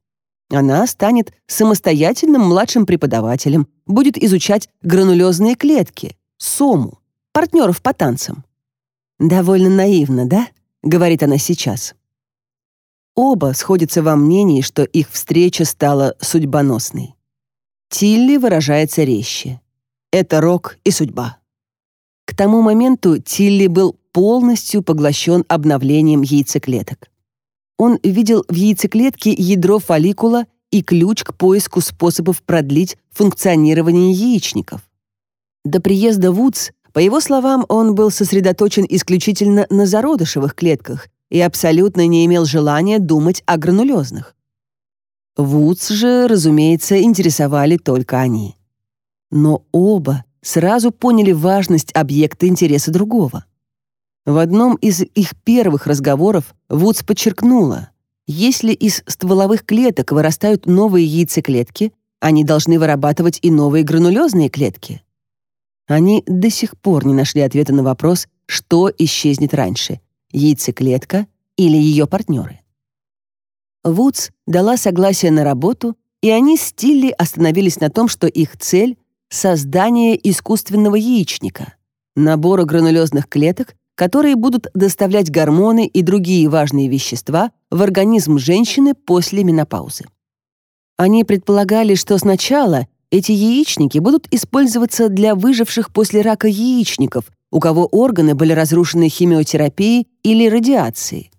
Она станет самостоятельным младшим преподавателем, будет изучать гранулезные клетки, сому, партнеров по танцам. «Довольно наивно, да?» — говорит она сейчас. Оба сходятся во мнении, что их встреча стала судьбоносной. Тилли выражается резче. «Это рок и судьба». К тому моменту Тилли был полностью поглощен обновлением яйцеклеток. Он видел в яйцеклетке ядро фолликула и ключ к поиску способов продлить функционирование яичников. До приезда Вудс, по его словам, он был сосредоточен исключительно на зародышевых клетках и абсолютно не имел желания думать о гранулезных. Вудс же, разумеется, интересовали только они. Но оба, сразу поняли важность объекта интереса другого. В одном из их первых разговоров Вудс подчеркнула, если из стволовых клеток вырастают новые яйцеклетки, они должны вырабатывать и новые гранулезные клетки. Они до сих пор не нашли ответа на вопрос, что исчезнет раньше — яйцеклетка или ее партнеры. Вудс дала согласие на работу, и они с Тилли остановились на том, что их цель создание искусственного яичника, набора гранулезных клеток, которые будут доставлять гормоны и другие важные вещества в организм женщины после менопаузы. Они предполагали, что сначала эти яичники будут использоваться для выживших после рака яичников, у кого органы были разрушены химиотерапией или радиацией.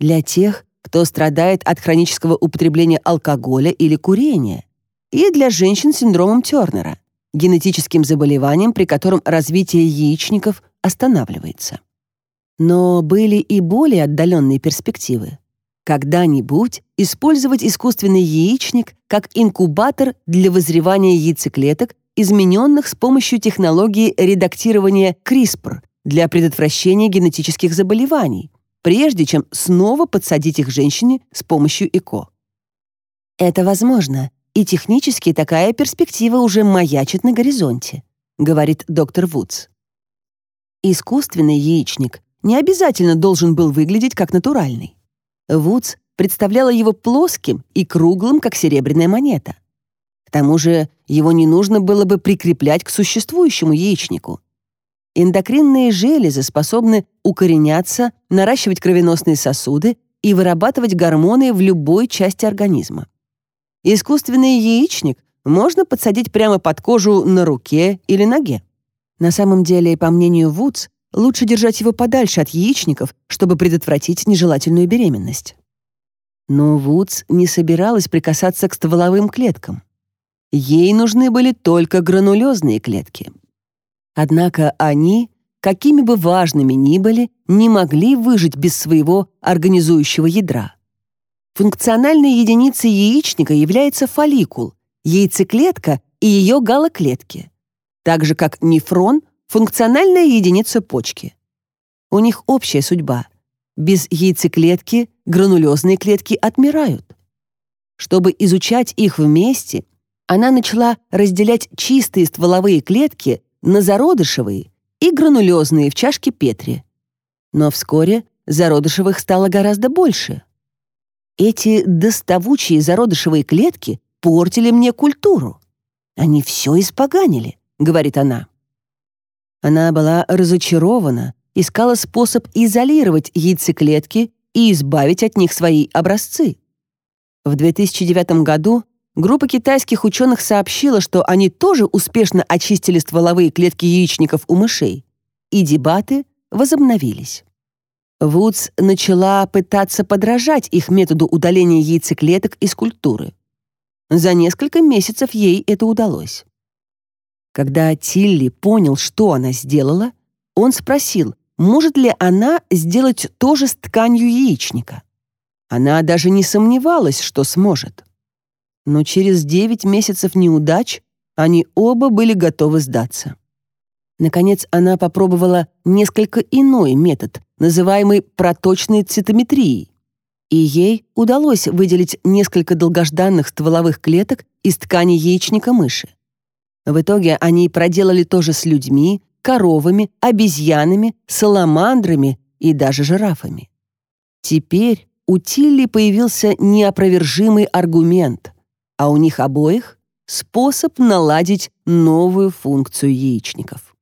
Для тех, кто страдает от хронического употребления алкоголя или курения, и для женщин с синдромом Тернера генетическим заболеваниям, при котором развитие яичников останавливается. Но были и более отдаленные перспективы. Когда-нибудь использовать искусственный яичник как инкубатор для вызревания яйцеклеток, измененных с помощью технологии редактирования CRISPR для предотвращения генетических заболеваний, прежде чем снова подсадить их женщине с помощью ЭКО. Это возможно, и технически такая перспектива уже маячит на горизонте, говорит доктор Вудс. Искусственный яичник не обязательно должен был выглядеть как натуральный. Вудс представляла его плоским и круглым, как серебряная монета. К тому же его не нужно было бы прикреплять к существующему яичнику. Эндокринные железы способны укореняться, наращивать кровеносные сосуды и вырабатывать гормоны в любой части организма. Искусственный яичник можно подсадить прямо под кожу на руке или ноге. На самом деле, по мнению Вудс, лучше держать его подальше от яичников, чтобы предотвратить нежелательную беременность. Но Вудс не собиралась прикасаться к стволовым клеткам. Ей нужны были только гранулезные клетки. Однако они, какими бы важными ни были, не могли выжить без своего организующего ядра. Функциональной единицей яичника является фолликул, яйцеклетка и ее галоклетки, так же как нефрон — функциональная единица почки. У них общая судьба. Без яйцеклетки гранулезные клетки отмирают. Чтобы изучать их вместе, она начала разделять чистые стволовые клетки на зародышевые и гранулезные в чашке Петри. Но вскоре зародышевых стало гораздо больше. Эти доставучие зародышевые клетки портили мне культуру. Они все испоганили, говорит она. Она была разочарована, искала способ изолировать яйцеклетки и избавить от них свои образцы. В 2009 году группа китайских ученых сообщила, что они тоже успешно очистили стволовые клетки яичников у мышей, и дебаты возобновились. Вудс начала пытаться подражать их методу удаления яйцеклеток из культуры. За несколько месяцев ей это удалось. Когда Тилли понял, что она сделала, он спросил, может ли она сделать то же с тканью яичника. Она даже не сомневалась, что сможет. Но через 9 месяцев неудач они оба были готовы сдаться. Наконец, она попробовала несколько иной метод, называемой проточной цитометрией. И ей удалось выделить несколько долгожданных стволовых клеток из ткани яичника мыши. В итоге они проделали то же с людьми, коровами, обезьянами, саламандрами и даже жирафами. Теперь у Тилли появился неопровержимый аргумент, а у них обоих — способ наладить новую функцию яичников.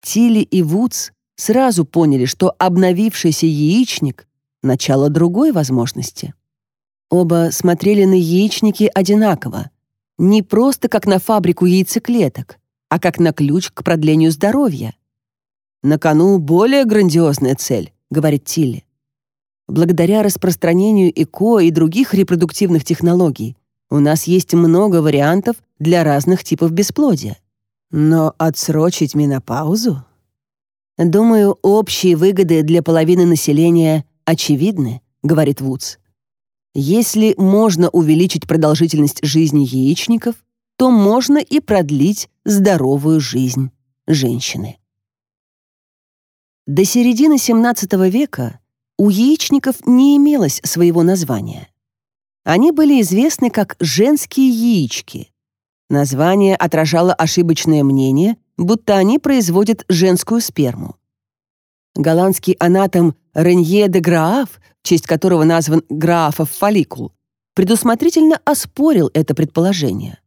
Тилли и Вудс сразу поняли, что обновившийся яичник — начало другой возможности. Оба смотрели на яичники одинаково, не просто как на фабрику яйцеклеток, а как на ключ к продлению здоровья. «На кону более грандиозная цель», — говорит Тилли. Благодаря распространению ЭКО и других репродуктивных технологий у нас есть много вариантов для разных типов бесплодия. Но отсрочить менопаузу «Думаю, общие выгоды для половины населения очевидны», — говорит Вудс. Если можно увеличить продолжительность жизни яичников, то можно и продлить здоровую жизнь женщины. До середины XVII века у яичников не имелось своего названия. Они были известны как «женские яички». Название отражало ошибочное мнение, будто они производят женскую сперму. Голландский анатом Ренье де Грааф, в честь которого назван Граафов фолликул, предусмотрительно оспорил это предположение.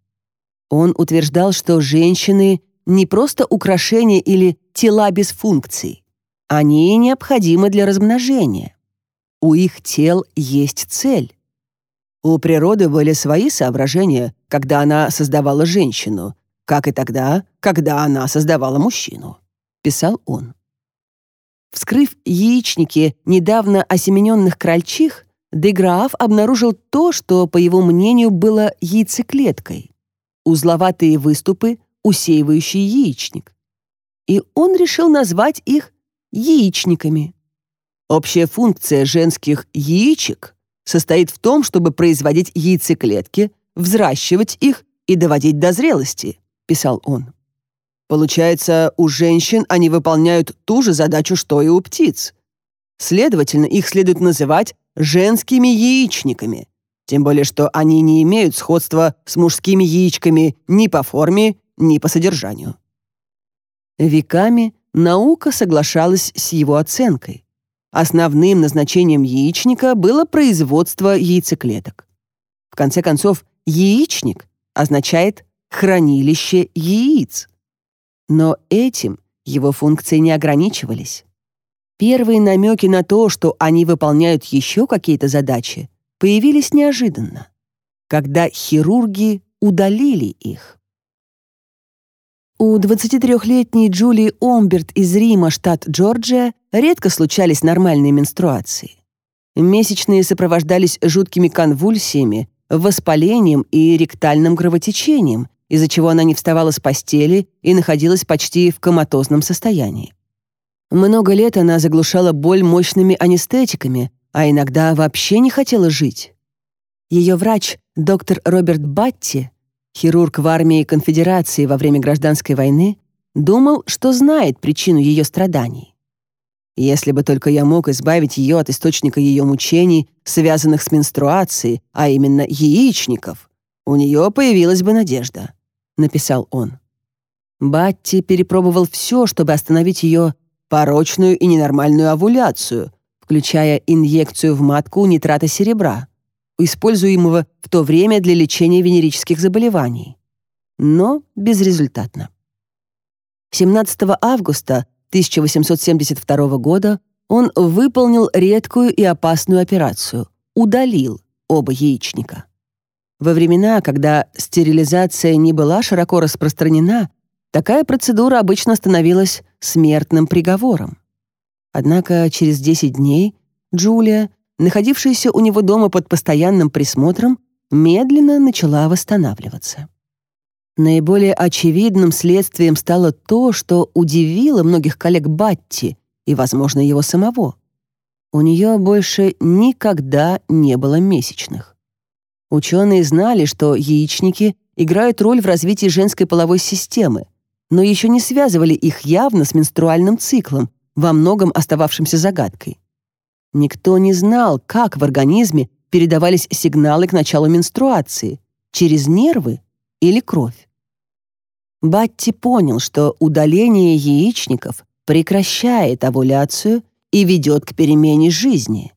Он утверждал, что женщины не просто украшения или тела без функций. Они необходимы для размножения. У их тел есть цель. У природы были свои соображения, когда она создавала женщину, как и тогда, когда она создавала мужчину», — писал он. Вскрыв яичники недавно осемененных крольчих, Деграф обнаружил то, что, по его мнению, было яйцеклеткой — узловатые выступы, усеивающие яичник. И он решил назвать их яичниками. Общая функция женских яичек состоит в том, чтобы производить яйцеклетки, взращивать их и доводить до зрелости писал он. Получается, у женщин они выполняют ту же задачу, что и у птиц. Следовательно, их следует называть женскими яичниками, тем более что они не имеют сходства с мужскими яичками ни по форме, ни по содержанию. Веками наука соглашалась с его оценкой. Основным назначением яичника было производство яйцеклеток. В конце концов, яичник означает хранилище яиц. Но этим его функции не ограничивались. Первые намеки на то, что они выполняют еще какие-то задачи, появились неожиданно, когда хирурги удалили их. У 23-летней Джулии Омберт из Рима, штат Джорджия, редко случались нормальные менструации. Месячные сопровождались жуткими конвульсиями, воспалением и ректальным кровотечением, из-за чего она не вставала с постели и находилась почти в коматозном состоянии. Много лет она заглушала боль мощными анестетиками, а иногда вообще не хотела жить. Ее врач, доктор Роберт Батти, хирург в армии конфедерации во время гражданской войны, думал, что знает причину ее страданий. Если бы только я мог избавить ее от источника ее мучений, связанных с менструацией, а именно яичников — «У нее появилась бы надежда», — написал он. Батти перепробовал все, чтобы остановить ее порочную и ненормальную овуляцию, включая инъекцию в матку нитрата серебра, используемого в то время для лечения венерических заболеваний. Но безрезультатно. 17 августа 1872 года он выполнил редкую и опасную операцию — удалил оба яичника. Во времена, когда стерилизация не была широко распространена, такая процедура обычно становилась смертным приговором. Однако через 10 дней Джулия, находившаяся у него дома под постоянным присмотром, медленно начала восстанавливаться. Наиболее очевидным следствием стало то, что удивило многих коллег Батти и, возможно, его самого. У нее больше никогда не было месячных. Ученые знали, что яичники играют роль в развитии женской половой системы, но еще не связывали их явно с менструальным циклом, во многом остававшимся загадкой. Никто не знал, как в организме передавались сигналы к началу менструации — через нервы или кровь. Батти понял, что удаление яичников прекращает овуляцию и ведет к перемене жизни.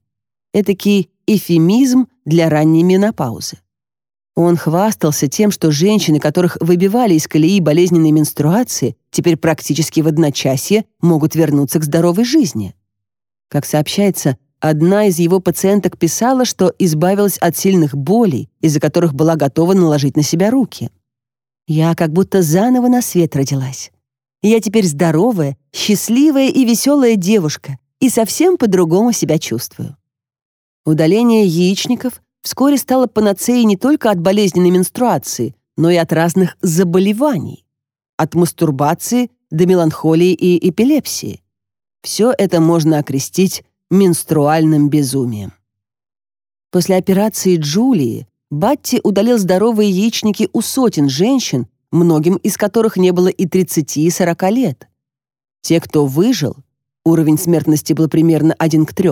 Этакий эфемизм — для ранней менопаузы. Он хвастался тем, что женщины, которых выбивали из колеи болезненные менструации, теперь практически в одночасье могут вернуться к здоровой жизни. Как сообщается, одна из его пациенток писала, что избавилась от сильных болей, из-за которых была готова наложить на себя руки. «Я как будто заново на свет родилась. Я теперь здоровая, счастливая и веселая девушка и совсем по-другому себя чувствую». Удаление яичников вскоре стало панацеей не только от болезненной менструации, но и от разных заболеваний. От мастурбации до меланхолии и эпилепсии. Все это можно окрестить менструальным безумием. После операции Джулии Батти удалил здоровые яичники у сотен женщин, многим из которых не было и 30, и 40 лет. Те, кто выжил, уровень смертности был примерно 1 к 3,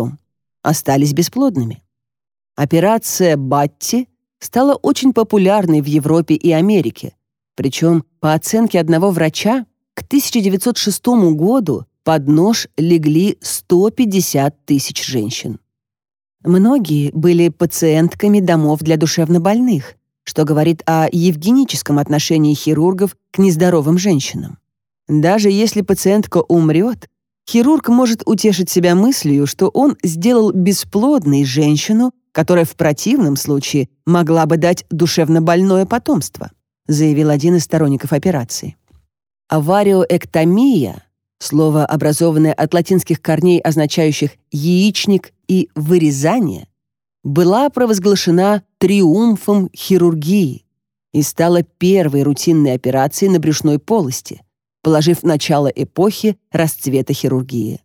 остались бесплодными. Операция «Батти» стала очень популярной в Европе и Америке. Причем, по оценке одного врача, к 1906 году под нож легли 150 тысяч женщин. Многие были пациентками домов для душевнобольных, что говорит о евгеническом отношении хирургов к нездоровым женщинам. Даже если пациентка умрет, Хирург может утешить себя мыслью, что он сделал бесплодной женщину, которая в противном случае могла бы дать душевнобольное потомство, заявил один из сторонников операции. Авариоэктомия — слово, образованное от латинских корней, означающих «яичник» и «вырезание», была провозглашена триумфом хирургии и стала первой рутинной операцией на брюшной полости, положив начало эпохи расцвета хирургии.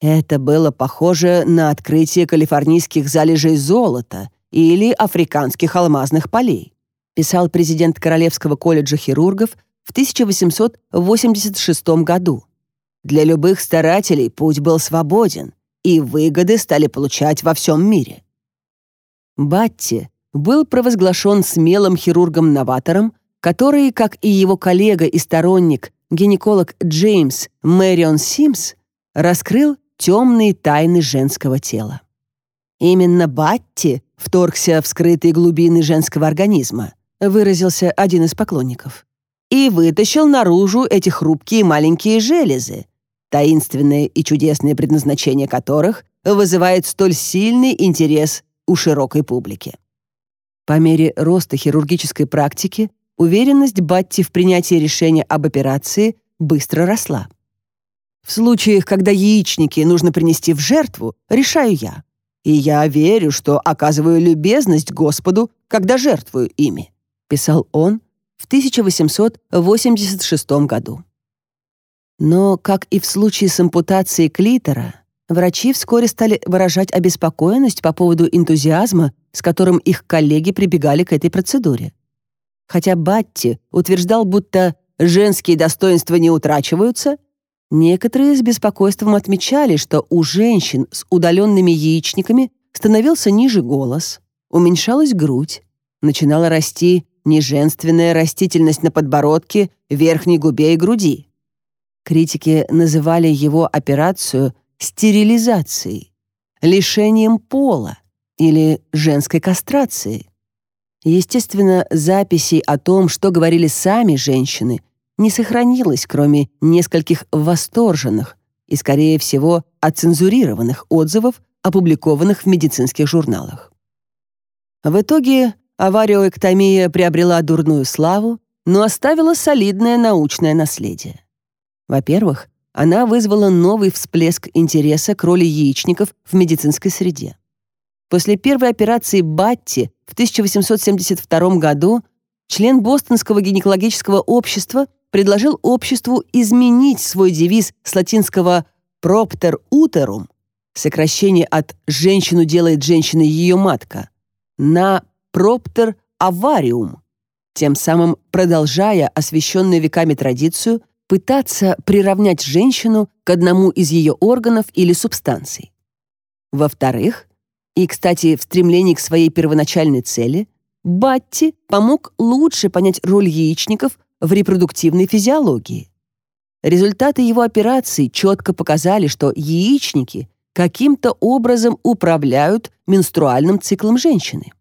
Это было похоже на открытие калифорнийских залежей золота или африканских алмазных полей, писал президент Королевского колледжа хирургов в 1886 году. Для любых старателей путь был свободен, и выгоды стали получать во всем мире. Батти был провозглашен смелым хирургом-новатором, который, как и его коллега и сторонник гинеколог Джеймс Мэрион Симс раскрыл темные тайны женского тела. Именно Батти вторгся в скрытые глубины женского организма, выразился один из поклонников, и вытащил наружу эти хрупкие маленькие железы, таинственное и чудесное предназначение которых вызывает столь сильный интерес у широкой публики. По мере роста хирургической практики Уверенность Батти в принятии решения об операции быстро росла. В случаях, когда яичники нужно принести в жертву, решаю я. И я верю, что оказываю любезность Господу, когда жертвую ими», — писал он в 1886 году. Но, как и в случае с ампутацией клитора, врачи вскоре стали выражать обеспокоенность по поводу энтузиазма, с которым их коллеги прибегали к этой процедуре хотя Батти утверждал, будто женские достоинства не утрачиваются, некоторые с беспокойством отмечали, что у женщин с удаленными яичниками становился ниже голос, уменьшалась грудь, начинала расти неженственная растительность на подбородке, верхней губе и груди. Критики называли его операцию стерилизацией, лишением пола или женской кастрацией. Естественно, записей о том, что говорили сами женщины, не сохранилось, кроме нескольких восторженных и, скорее всего, оцензурированных отзывов, опубликованных в медицинских журналах. В итоге авариоэктомия приобрела дурную славу, но оставила солидное научное наследие. Во-первых, она вызвала новый всплеск интереса к роли яичников в медицинской среде. После первой операции Батти в 1872 году член Бостонского гинекологического общества предложил обществу изменить свой девиз с латинского «propter uterum» сокращение от «женщину делает женщиной ее матка» на "Проптер авариум», тем самым продолжая освященную веками традицию пытаться приравнять женщину к одному из ее органов или субстанций. Во-вторых, и, кстати, в стремлении к своей первоначальной цели Батти помог лучше понять роль яичников в репродуктивной физиологии. Результаты его операций четко показали, что яичники каким-то образом управляют менструальным циклом женщины.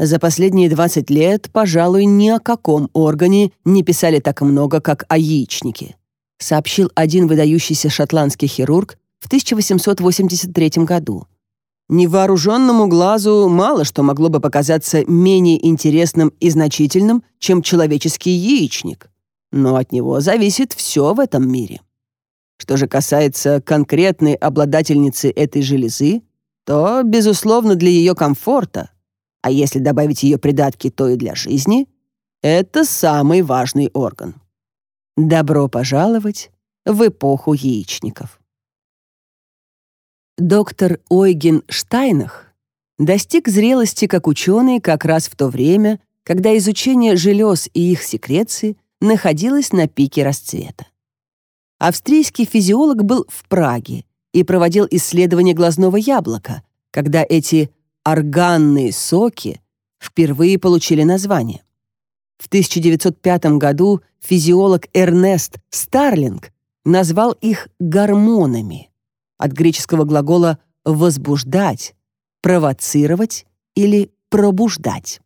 За последние 20 лет, пожалуй, ни о каком органе не писали так много, как о яичнике, сообщил один выдающийся шотландский хирург в 1883 году. Невооруженному глазу мало что могло бы показаться менее интересным и значительным, чем человеческий яичник. Но от него зависит все в этом мире. Что же касается конкретной обладательницы этой железы, то, безусловно, для ее комфорта, а если добавить ее придатки, то и для жизни, это самый важный орган. Добро пожаловать в эпоху яичников доктор Ойген Штайнах достиг зрелости как ученый как раз в то время, когда изучение желез и их секреции находилось на пике расцвета. Австрийский физиолог был в Праге и проводил исследование глазного яблока, когда эти органные соки впервые получили название. В 1905 году физиолог Эрнест Старлинг назвал их гормонами — от греческого глагола «возбуждать», «провоцировать» или «пробуждать».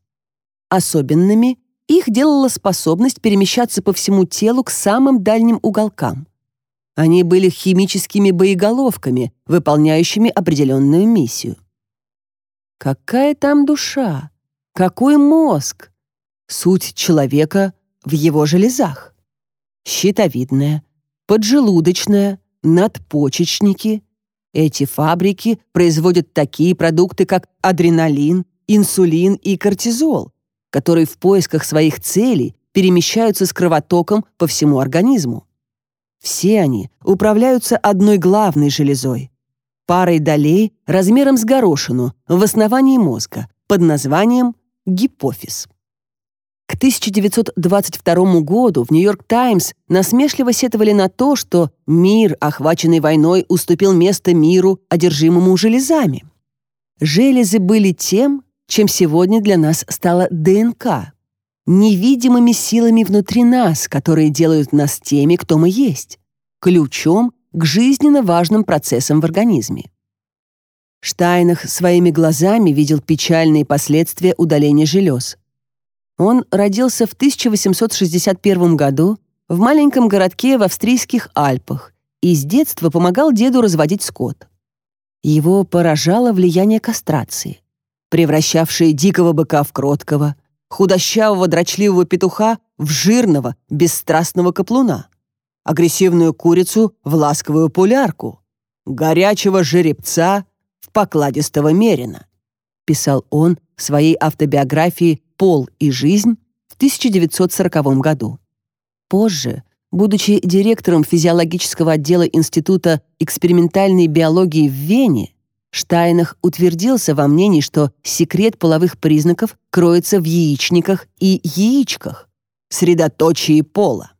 Особенными их делала способность перемещаться по всему телу к самым дальним уголкам. Они были химическими боеголовками, выполняющими определенную миссию. Какая там душа? Какой мозг? Суть человека в его железах. Щитовидная, поджелудочная, надпочечники. Эти фабрики производят такие продукты, как адреналин, инсулин и кортизол, которые в поисках своих целей перемещаются с кровотоком по всему организму. Все они управляются одной главной железой – парой долей размером с горошину в основании мозга под названием гипофиз. К 1922 году в «Нью-Йорк Таймс» насмешливо сетовали на то, что мир, охваченный войной, уступил место миру, одержимому железами. Железы были тем, чем сегодня для нас стала ДНК, невидимыми силами внутри нас, которые делают нас теми, кто мы есть, ключом к жизненно важным процессам в организме. Штайнах своими глазами видел печальные последствия удаления желез – он родился в 1861 году в маленьком городке в австрийских Альпах и с детства помогал деду разводить скот. Его поражало влияние кастрации, превращавшее дикого быка в кроткого, худощавого дрочливого петуха в жирного, бесстрастного каплуна, агрессивную курицу в ласковую пулярку, горячего жеребца в покладистого мерина, писал он в своей автобиографии «Пол и жизнь» в 1940 году. Позже, будучи директором физиологического отдела Института экспериментальной биологии в Вене, Штайнах утвердился во мнении, что секрет половых признаков кроется в яичниках и яичках, средоточии пола.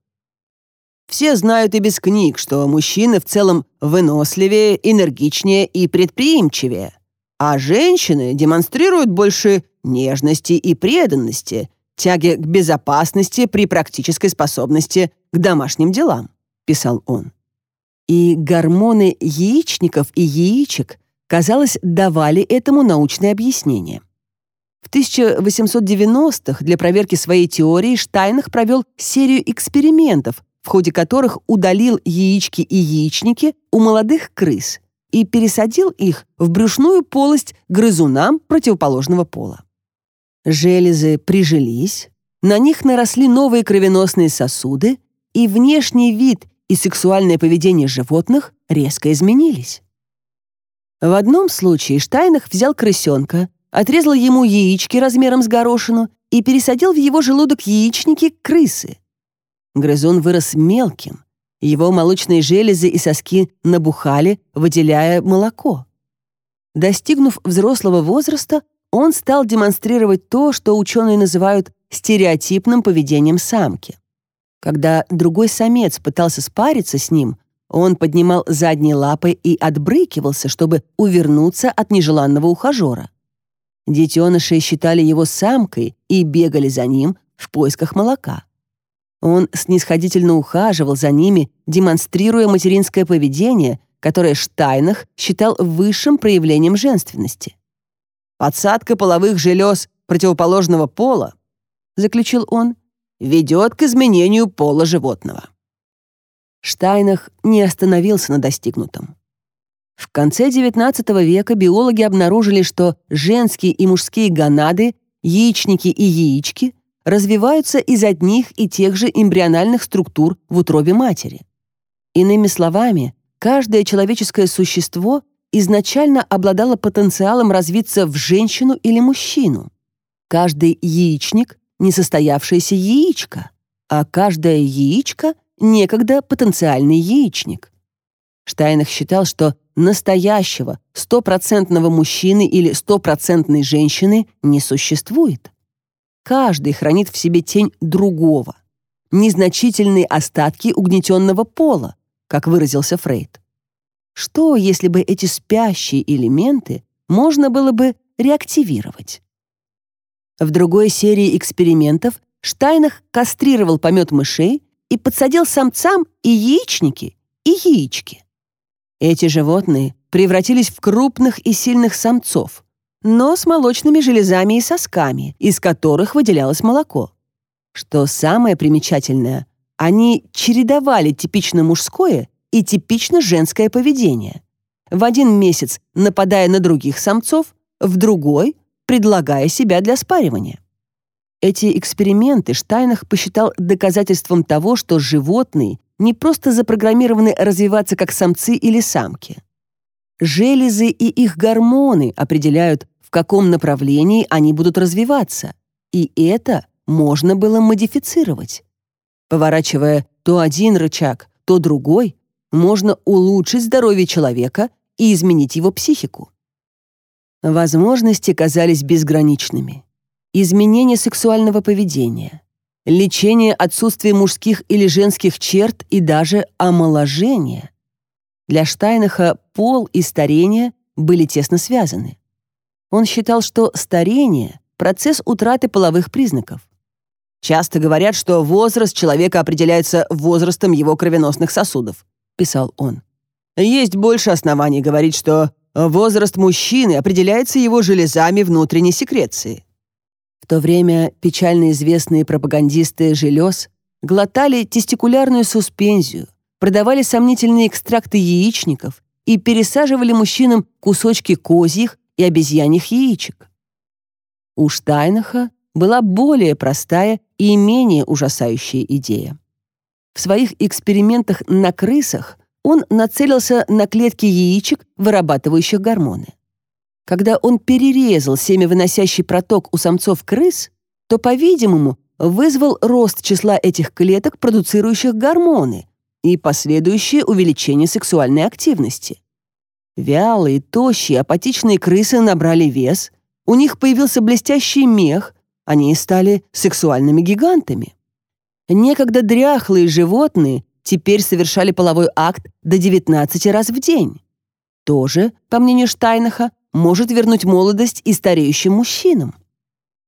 Все знают и без книг, что мужчины в целом выносливее, энергичнее и предприимчивее а женщины демонстрируют больше нежности и преданности, тяги к безопасности при практической способности к домашним делам», — писал он. И гормоны яичников и яичек, казалось, давали этому научное объяснение. В 1890-х для проверки своей теории Штайнах провел серию экспериментов, в ходе которых удалил яички и яичники у молодых крыс — и пересадил их в брюшную полость грызунам противоположного пола. Железы прижились, на них наросли новые кровеносные сосуды, и внешний вид и сексуальное поведение животных резко изменились. В одном случае Штайнах взял крысенка, отрезал ему яички размером с горошину и пересадил в его желудок яичники крысы. Грызун вырос мелким, его молочные железы и соски набухали, выделяя молоко. Достигнув взрослого возраста, он стал демонстрировать то, что ученые называют стереотипным поведением самки. Когда другой самец пытался спариться с ним, он поднимал задние лапы и отбрыкивался, чтобы увернуться от нежеланного ухажера. Детеныши считали его самкой и бегали за ним в поисках молока. Он снисходительно ухаживал за ними, демонстрируя материнское поведение, которое Штайнах считал высшим проявлением женственности. «Подсадка половых желез противоположного пола», заключил он, «ведет к изменению пола животного». Штайнах не остановился на достигнутом. В конце XIX века биологи обнаружили, что женские и мужские гонады, яичники и яички развиваются из одних и тех же эмбриональных структур в утробе матери. Иными словами, каждое человеческое существо изначально обладало потенциалом развиться в женщину или мужчину. Каждый яичник — несостоявшаяся яичко, а каждое яичко — некогда потенциальный яичник. Штайнах считал, что настоящего, стопроцентного мужчины или стопроцентной женщины не существует. Каждый хранит в себе тень другого, незначительные остатки угнетенного пола, как выразился Фрейд. Что, если бы эти спящие элементы можно было бы реактивировать? В другой серии экспериментов Штайнах кастрировал помет мышей и подсадил самцам и яичники, и яички. Эти животные превратились в крупных и сильных самцов, но с молочными железами и сосками, из которых выделялось молоко. Что самое примечательное, они чередовали типично мужское и типично женское поведение. В один месяц нападая на других самцов, в другой предлагая себя для спаривания. Эти эксперименты Штайнах посчитал доказательством того, что животные не просто запрограммированы развиваться как самцы или самки. Железы и их гормоны определяют, в каком направлении они будут развиваться. И это можно было модифицировать. Поворачивая то один рычаг, то другой, можно улучшить здоровье человека и изменить его психику. Возможности казались безграничными. Изменение сексуального поведения, лечение отсутствия мужских или женских черт и даже омоложение — для Штайнаха пол и старение были тесно связаны. Он считал, что старение — процесс утраты половых признаков. «Часто говорят, что возраст человека определяется возрастом его кровеносных сосудов», — писал он. «Есть больше оснований говорить, что возраст мужчины определяется его железами внутренней секреции». В то время печально известные пропагандисты желез глотали тестикулярную суспензию, продавали сомнительные экстракты яичников и пересаживали мужчинам кусочки козьих и обезьяньих яичек. У Штайнаха была более простая и менее ужасающая идея. В своих экспериментах на крысах он нацелился на клетки яичек, вырабатывающих гормоны. Когда он перерезал семявыносящий проток у самцов крыс, то, по-видимому, вызвал рост числа этих клеток, продуцирующих гормоны, и последующее увеличение сексуальной активности. Вялые, тощие, апатичные крысы набрали вес, у них появился блестящий мех, они стали сексуальными гигантами. Некогда дряхлые животные теперь совершали половой акт до 19 раз в день. Тоже, по мнению Штайнаха, может вернуть молодость и стареющим мужчинам.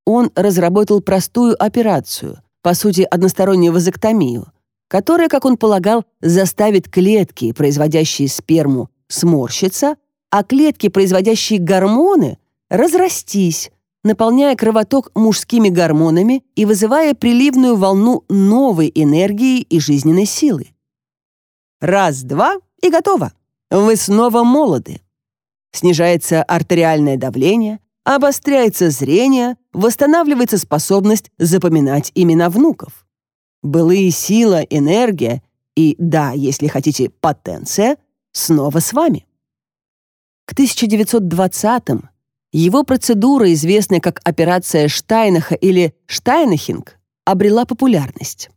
Он разработал простую операцию, по сути, одностороннюю вазоктомию – которая, как он полагал, заставит клетки, производящие сперму, сморщиться, а клетки, производящие гормоны, разрастись, наполняя кровоток мужскими гормонами и вызывая приливную волну новой энергии и жизненной силы. Раз, два и готово. Вы снова молоды. Снижается артериальное давление, обостряется зрение, восстанавливается способность запоминать имена внуков былые сила, энергия и, да, если хотите, потенция снова с вами. К 1920-м его процедура, известная как операция Штайнаха или Штайнахинг, обрела популярность.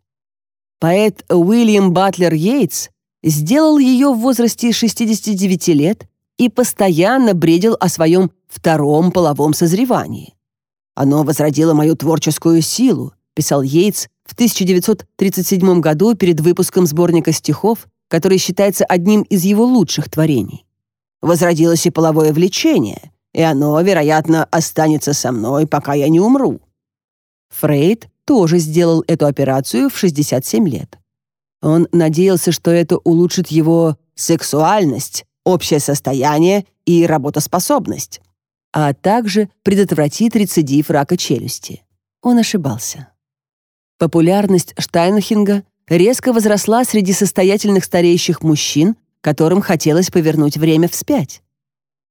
Поэт Уильям Батлер Йейтс сделал ее в возрасте 69 лет и постоянно бредил о своем втором половом созревании. «Оно возродило мою творческую силу», — писал Йейтс в 1937 году перед выпуском сборника стихов, который считается одним из его лучших творений. Возродилось и половое влечение, и оно, вероятно, останется со мной, пока я не умру. Фрейд тоже сделал эту операцию в 67 лет. Он надеялся, что это улучшит его сексуальность, общее состояние и работоспособность, а также предотвратит рецидив рака челюсти. Он ошибался. Популярность Штайнхинга резко возросла среди состоятельных стареющих мужчин, которым хотелось повернуть время вспять.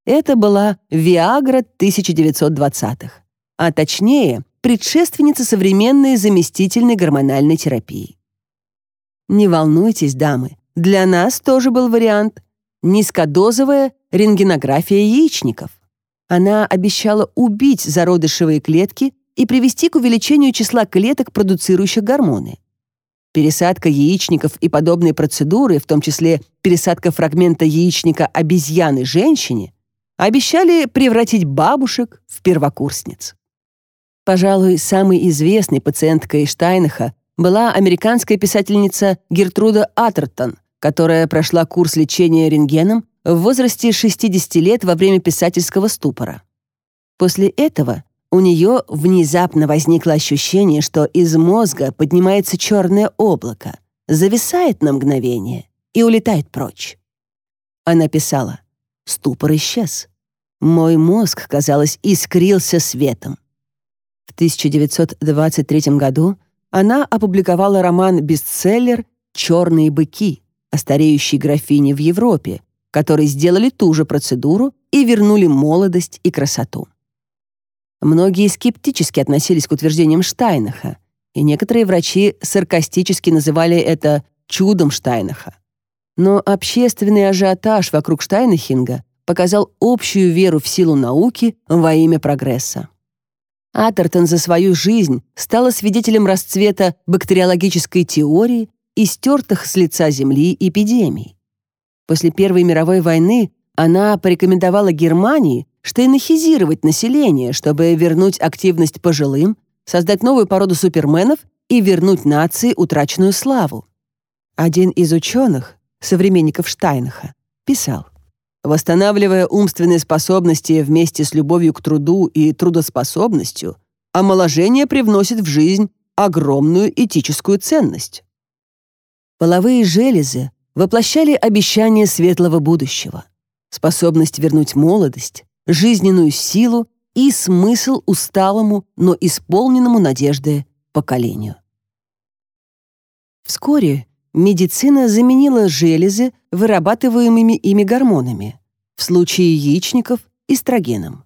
Это была Виагра 1920-х, а точнее, предшественница современной заместительной гормональной терапии. Не волнуйтесь, дамы, для нас тоже был вариант низкодозовая рентгенография яичников. Она обещала убить зародышевые клетки и привести к увеличению числа клеток, продуцирующих гормоны. Пересадка яичников и подобные процедуры, в том числе пересадка фрагмента яичника обезьяны женщине, обещали превратить бабушек в первокурсниц. Пожалуй, самой известной пациенткой Штайнаха была американская писательница Гертруда Атертон, которая прошла курс лечения рентгеном в возрасте 60 лет во время писательского ступора. После этого у нее внезапно возникло ощущение, что из мозга поднимается черное облако, зависает на мгновение и улетает прочь. Она писала, ступор исчез. Мой мозг, казалось, искрился светом. В 1923 году она опубликовала роман-бестселлер «Черные быки» о стареющей графине в Европе, которые сделали ту же процедуру и вернули молодость и красоту. Многие скептически относились к утверждениям Штайнаха, и некоторые врачи саркастически называли это «чудом Штайнаха». Но общественный ажиотаж вокруг Штайнахинга показал общую веру в силу науки во имя прогресса. Атертон за свою жизнь стала свидетелем расцвета бактериологической теории и стертых с лица Земли эпидемий. После Первой мировой войны она порекомендовала Германии что инохизировать население, чтобы вернуть активность пожилым, создать новую породу суперменов и вернуть нации утраченную славу. Один из ученых, современников Штайнха, писал, «Восстанавливая умственные способности вместе с любовью к труду и трудоспособностью, омоложение привносит в жизнь огромную этическую ценность». Половые железы воплощали обещание светлого будущего, способность вернуть молодость, жизненную силу и смысл усталому, но исполненному надежды поколению. Вскоре медицина заменила железы вырабатываемыми ими гормонами, в случае яичников – эстрогеном.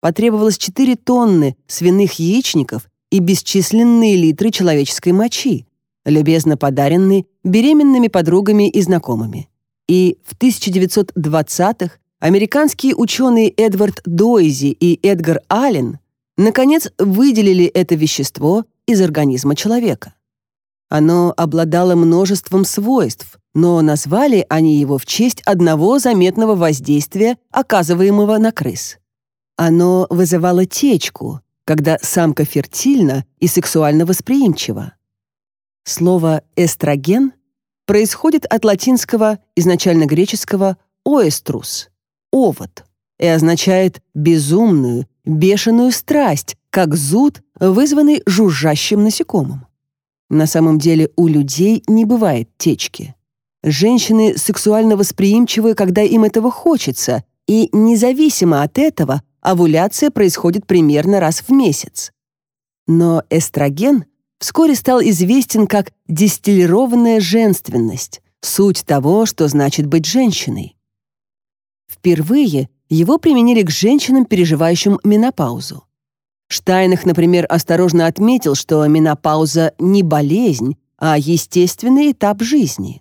Потребовалось 4 тонны свиных яичников и бесчисленные литры человеческой мочи, любезно подаренные беременными подругами и знакомыми. И в 1920-х Американские ученые Эдвард Дойзи и Эдгар Аллен наконец выделили это вещество из организма человека. Оно обладало множеством свойств, но назвали они его в честь одного заметного воздействия, оказываемого на крыс. Оно вызывало течку, когда самка фертильна и сексуально восприимчива. Слово «эстроген» происходит от латинского, изначально греческого «оэструс», овод и означает безумную, бешеную страсть, как зуд, вызванный жужжащим насекомым. На самом деле у людей не бывает течки. Женщины сексуально восприимчивы, когда им этого хочется, и независимо от этого овуляция происходит примерно раз в месяц. Но эстроген вскоре стал известен как дистиллированная женственность, суть того, что значит быть женщиной. Впервые его применили к женщинам, переживающим менопаузу. Штайнах, например, осторожно отметил, что менопауза не болезнь, а естественный этап жизни.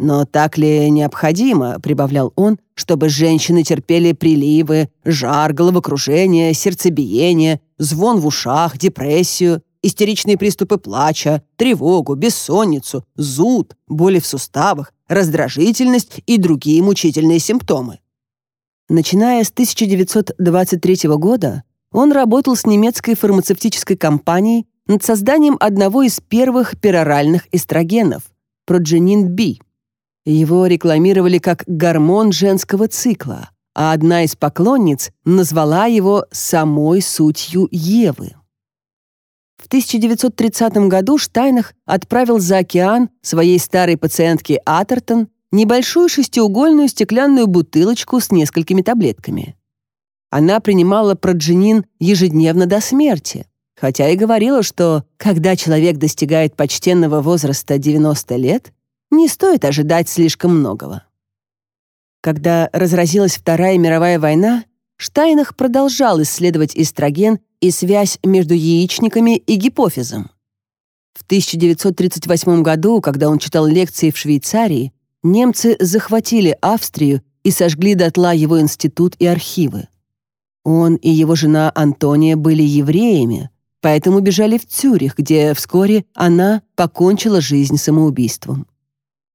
«Но так ли необходимо», — прибавлял он, «чтобы женщины терпели приливы, жар, головокружение, сердцебиение, звон в ушах, депрессию, истеричные приступы плача, тревогу, бессонницу, зуд, боли в суставах, раздражительность и другие мучительные симптомы?» Начиная с 1923 года, он работал с немецкой фармацевтической компанией над созданием одного из первых пероральных эстрогенов – продженин Би. Его рекламировали как гормон женского цикла, а одна из поклонниц назвала его самой сутью Евы. В 1930 году Штайнах отправил за океан своей старой пациентке Атертон небольшую шестиугольную стеклянную бутылочку с несколькими таблетками. Она принимала проджинин ежедневно до смерти, хотя и говорила, что когда человек достигает почтенного возраста 90 лет, не стоит ожидать слишком многого. Когда разразилась Вторая мировая война, Штайнах продолжал исследовать эстроген и связь между яичниками и гипофизом. В 1938 году, когда он читал лекции в Швейцарии, немцы захватили Австрию и сожгли дотла его институт и архивы. Он и его жена Антония были евреями, поэтому бежали в Цюрих, где вскоре она покончила жизнь самоубийством.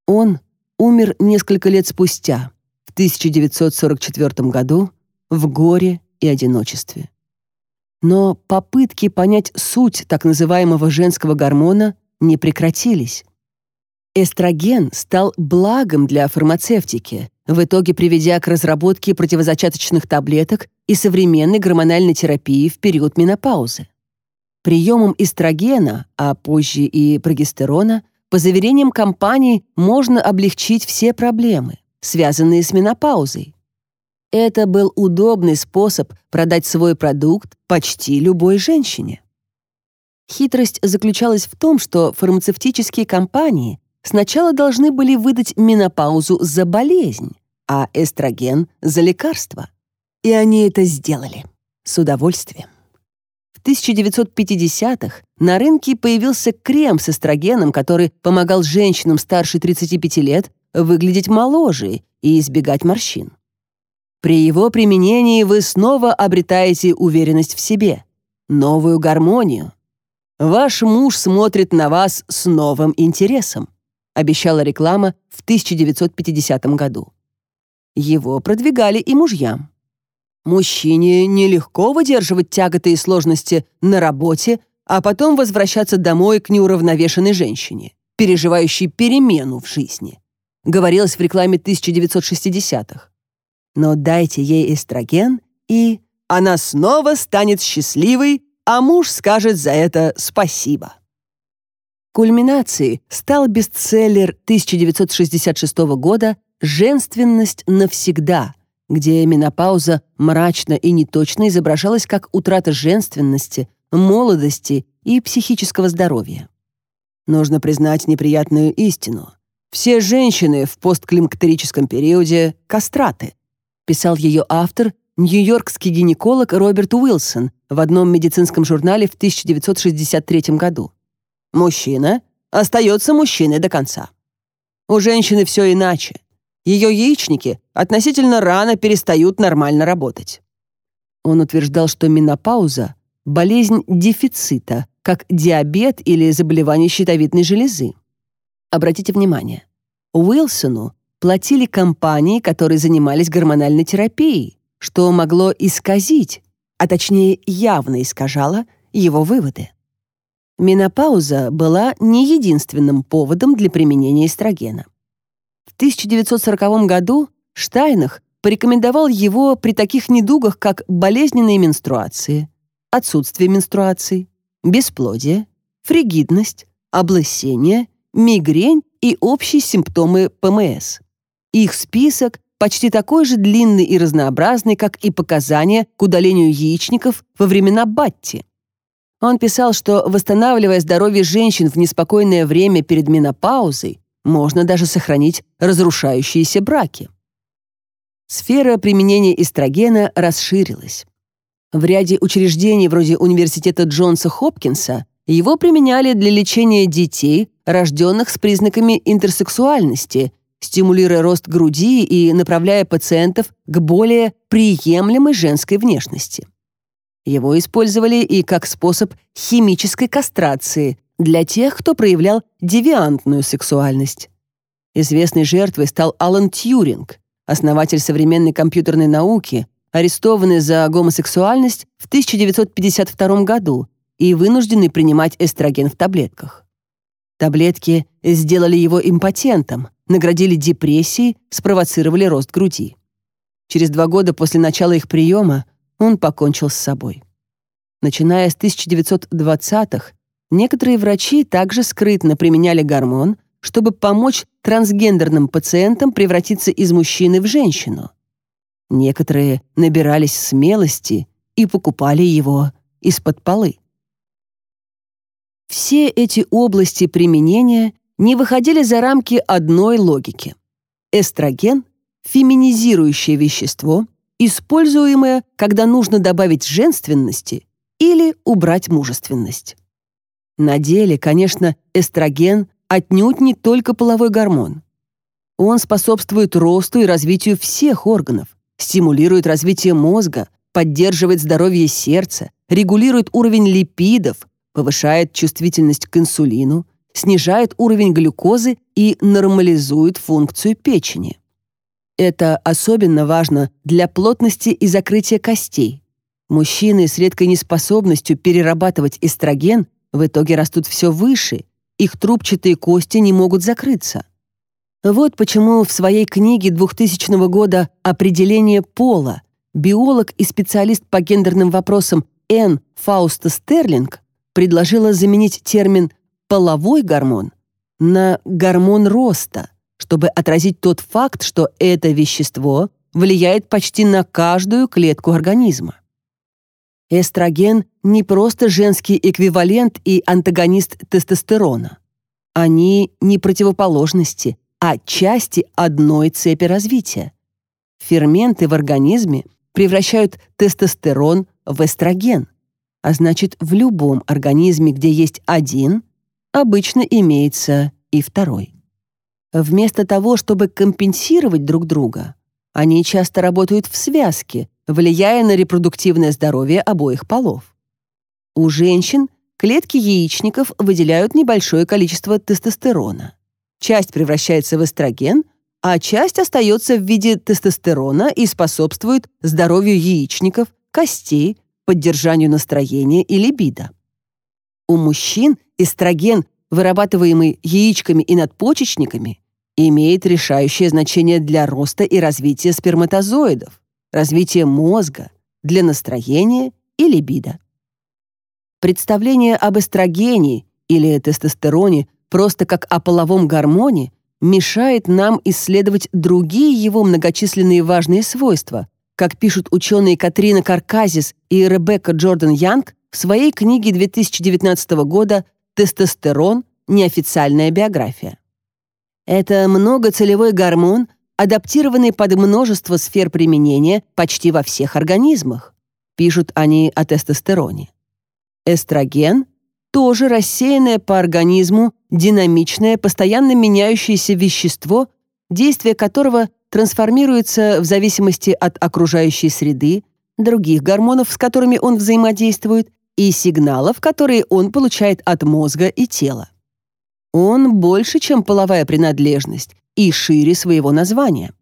Он умер несколько лет спустя, в 1944 году, в горе и одиночестве. Но попытки понять суть так называемого женского гормона не прекратились. Эстроген стал благом для фармацевтики, в итоге приведя к разработке противозачаточных таблеток и современной гормональной терапии в период менопаузы. Приемом эстрогена, а позже и прогестерона, по заверениям компании, можно облегчить все проблемы, связанные с менопаузой. Это был удобный способ продать свой продукт почти любой женщине. Хитрость заключалась в том, что фармацевтические компании сначала должны были выдать менопаузу за болезнь, а эстроген — за лекарство. И они это сделали. С удовольствием. В 1950-х на рынке появился крем с эстрогеном, который помогал женщинам старше 35 лет выглядеть моложе и избегать морщин. При его применении вы снова обретаете уверенность в себе, новую гармонию. Ваш муж смотрит на вас с новым интересом обещала реклама в 1950 году. Его продвигали и мужьям. Мужчине нелегко выдерживать тяготы и сложности на работе, а потом возвращаться домой к неуравновешенной женщине, переживающей перемену в жизни. Говорилось в рекламе 1960-х. Но дайте ей эстроген, и она снова станет счастливой, а муж скажет за это спасибо. Кульминацией стал бестселлер 1966 года «Женственность навсегда», где менопауза мрачно и неточно изображалась как утрата женственности, молодости и психического здоровья. Нужно признать неприятную истину. Все женщины в постклимактерическом периоде – кастраты, писал ее автор, нью-йоркский гинеколог Роберт Уилсон в одном медицинском журнале в 1963 году. Мужчина остается мужчиной до конца. У женщины все иначе. Ее яичники относительно рано перестают нормально работать. Он утверждал, что менопауза – болезнь дефицита, как диабет или заболевание щитовидной железы. Обратите внимание, Уилсону платили компании, которые занимались гормональной терапией, что могло исказить, а точнее явно искажало его выводы менопауза была не единственным поводом для применения эстрогена. В 1940 году Штайнах порекомендовал его при таких недугах, как болезненные менструации, отсутствие менструаций, бесплодие, фригидность, облысение, мигрень и общие симптомы ПМС. Их список почти такой же длинный и разнообразный, как и показания к удалению яичников во времена Батти. Он писал, что, восстанавливая здоровье женщин в неспокойное время перед менопаузой, можно даже сохранить разрушающиеся браки. Сфера применения эстрогена расширилась. В ряде учреждений вроде Университета Джонса Хопкинса его применяли для лечения детей, рожденных с признаками интерсексуальности, стимулируя рост груди и направляя пациентов к более приемлемой женской внешности. Его использовали и как способ химической кастрации для тех, кто проявлял девиантную сексуальность. Известной жертвой стал Алан Тьюринг, основатель современной компьютерной науки, арестованный за гомосексуальность в 1952 году и вынужденный принимать эстроген в таблетках. Таблетки сделали его импотентом, наградили депрессией, спровоцировали рост груди. Через два года после начала их приема он покончил с собой. Начиная с 1920-х, некоторые врачи также скрытно применяли гормон, чтобы помочь трансгендерным пациентам превратиться из мужчины в женщину. Некоторые набирались смелости и покупали его из-под полы. Все эти области применения не выходили за рамки одной логики. Эстроген — феминизирующее вещество — используемое, когда нужно добавить женственности или убрать мужественность. На деле, конечно, эстроген отнюдь не только половой гормон. Он способствует росту и развитию всех органов, стимулирует развитие мозга, поддерживает здоровье сердца, регулирует уровень липидов, повышает чувствительность к инсулину, снижает уровень глюкозы и нормализует функцию печени. Это особенно важно для плотности и закрытия костей. Мужчины с редкой неспособностью перерабатывать эстроген в итоге растут все выше, их трубчатые кости не могут закрыться. Вот почему в своей книге 2000 года «Определение пола» биолог и специалист по гендерным вопросам Энн Фауста Стерлинг предложила заменить термин «половой гормон» на «гормон роста» чтобы отразить тот факт, что это вещество влияет почти на каждую клетку организма. Эстроген не просто женский эквивалент и антагонист тестостерона. Они не противоположности, а части одной цепи развития. Ферменты в организме превращают тестостерон в эстроген. А значит, в любом организме, где есть один, обычно имеется и второй. Вместо того, чтобы компенсировать друг друга, они часто работают в связке, влияя на репродуктивное здоровье обоих полов. У женщин клетки яичников выделяют небольшое количество тестостерона. Часть превращается в эстроген, а часть остается в виде тестостерона и способствует здоровью яичников, костей, поддержанию настроения и либидо. У мужчин эстроген вырабатываемый яичками и надпочечниками, имеет решающее значение для роста и развития сперматозоидов, развития мозга, для настроения и либидо. Представление об эстрогении или тестостероне просто как о половом гормоне мешает нам исследовать другие его многочисленные важные свойства, как пишут ученые Катрина Карказис и Ребекка Джордан Янг в своей книге 2019 года тестостерон – неофициальная биография. Это многоцелевой гормон, адаптированный под множество сфер применения почти во всех организмах, пишут они о тестостероне. Эстроген – тоже рассеянное по организму динамичное, постоянно меняющееся вещество, действие которого трансформируется в зависимости от окружающей среды, других гормонов, с которыми он взаимодействует, и сигналов, которые он получает от мозга и тела. Он больше, чем половая принадлежность, и шире своего названия.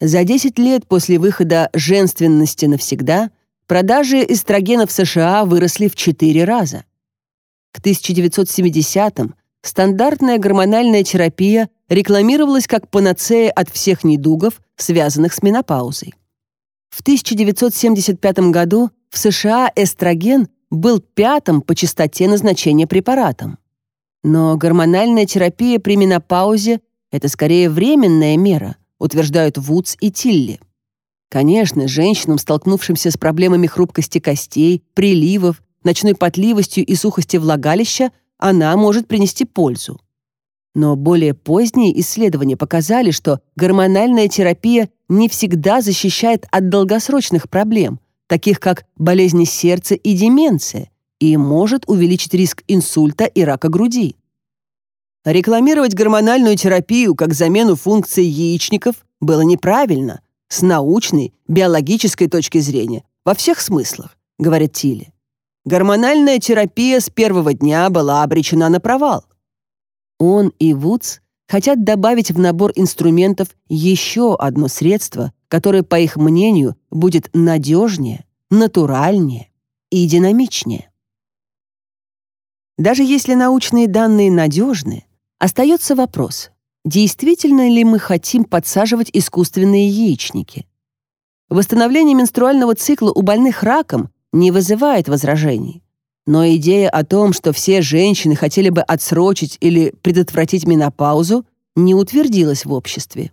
За 10 лет после выхода «Женственности навсегда» продажи эстрогена в США выросли в 4 раза. К 1970-м стандартная гормональная терапия рекламировалась как панацея от всех недугов, связанных с менопаузой. В 1975 году в США эстроген был пятым по частоте назначения препаратом. Но гормональная терапия при менопаузе – это скорее временная мера, утверждают Вудс и Тилли. Конечно, женщинам, столкнувшимся с проблемами хрупкости костей, приливов, ночной потливостью и сухости влагалища, она может принести пользу. Но более поздние исследования показали, что гормональная терапия не всегда защищает от долгосрочных проблем, таких как болезни сердца и деменция, и может увеличить риск инсульта и рака груди. Рекламировать гормональную терапию как замену функций яичников было неправильно с научной, биологической точки зрения, во всех смыслах, говорит Тилли. Гормональная терапия с первого дня была обречена на провал – он и Вудс хотят добавить в набор инструментов еще одно средство, которое, по их мнению, будет надежнее, натуральнее и динамичнее. Даже если научные данные надежны, остается вопрос, действительно ли мы хотим подсаживать искусственные яичники. Восстановление менструального цикла у больных раком не вызывает возражений. Но идея о том, что все женщины хотели бы отсрочить или предотвратить менопаузу, не утвердилась в обществе.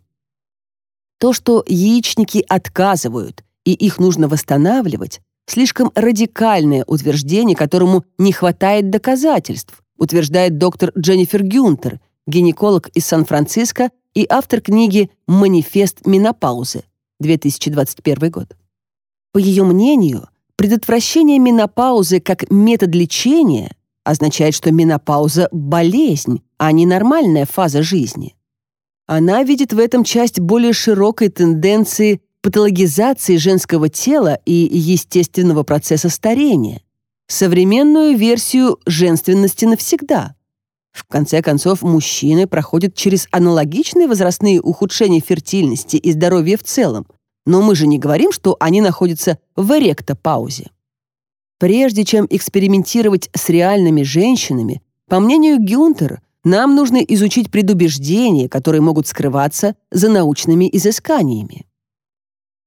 То, что яичники отказывают и их нужно восстанавливать, слишком радикальное утверждение, которому не хватает доказательств, утверждает доктор Дженнифер Гюнтер, гинеколог из Сан-Франциско и автор книги «Манифест менопаузы» 2021 год. По ее мнению, Предотвращение менопаузы как метод лечения а означает, что менопауза – болезнь, а не нормальная фаза жизни. Она видит в этом часть более широкой тенденции патологизации женского тела и естественного процесса старения, современную версию женственности навсегда. В конце концов, мужчины проходят через аналогичные возрастные ухудшения фертильности и здоровья в целом, но мы же не говорим, что они находятся в эректопаузе. Прежде чем экспериментировать с реальными женщинами, по мнению Гюнтера, нам нужно изучить предубеждения, которые могут скрываться за научными изысканиями.